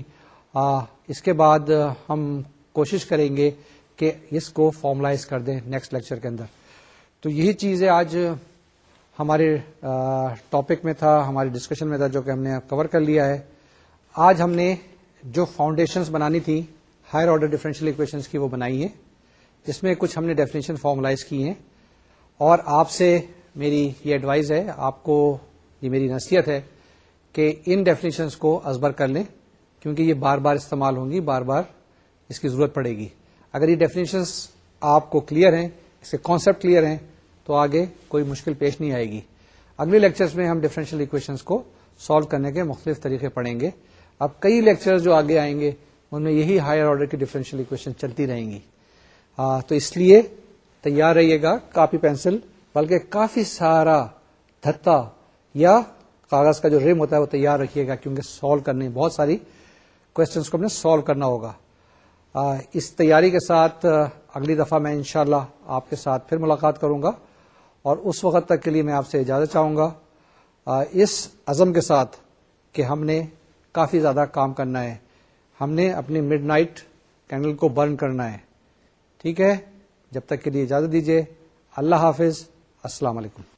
اس کے بعد ہم کوشش کریں گے کہ اس کو فارملائز کر دیں نیکسٹ لیکچر کے اندر۔ تو یہی چیز ہے آج ہمارے ٹاپک میں تھا ہماری ڈسکشن میں تھا جو کہ ہم نے کور کر لیا ہے۔ آج ہم نے جو فاؤنڈیشنز بنانی تھی ہائر آرڈر ڈیفرنشیل اکویشنز کی وہ بنائی ہے جس میں کچھ ہم نے ڈیفینیشن فارملائز کی ہیں۔ اور آپ سے میری یہ ایڈوائز ہے، آپ کو یہ میری نصیحت ہے کہ ان ڈیفینیشنس کو ازبر کر لیں، کیونکہ یہ بار بار استعمال ہوں گی، بار بار اس کی ضرورت پڑے گی۔ اگر یہ ڈیفینیشنس آپ کو کلیئر ہیں، اس کے کانسیپٹ کلیئر ہیں، تو آگے کوئی مشکل پیش نہیں آئے گی۔ اگلے لیکچرز میں ہم ڈفرینشیل اکویشنس کو سالو کرنے کے مختلف طریقے پڑھیں گے۔ اب کئی لیکچر جو آگے آئیں گے ان میں یہی ہائر آرڈر کی ڈفرینشیل اکویشن چلتی رہیں گی۔ آ, تو اس لیے تیار رہیے گا کاپی پینسل بلکہ کافی سارا دھتا یا کاغذ کا جو ریم ہوتا ہے وہ تیار رکھیے گا کیونکہ سالو کرنے بہت ساری کوشچنس کو ہم نے سالو کرنا ہوگا۔ آ, اس تیاری کے ساتھ اگلی دفعہ میں انشاءاللہ اللہ آپ کے ساتھ پھر ملاقات کروں گا۔ اور اس وقت تک کے لیے میں آپ سے اجازت چاہوں گا۔ آ, اس عزم کے ساتھ کہ ہم نے کافی زیادہ کام کرنا ہے۔ ہم نے اپنی مڈ نائٹ کینڈل کو برن کرنا ہے۔ ٹھیک ہے؟ جب تک کے لیے اجازت دیجیے اللہ حافظ۔ السلام علیکم۔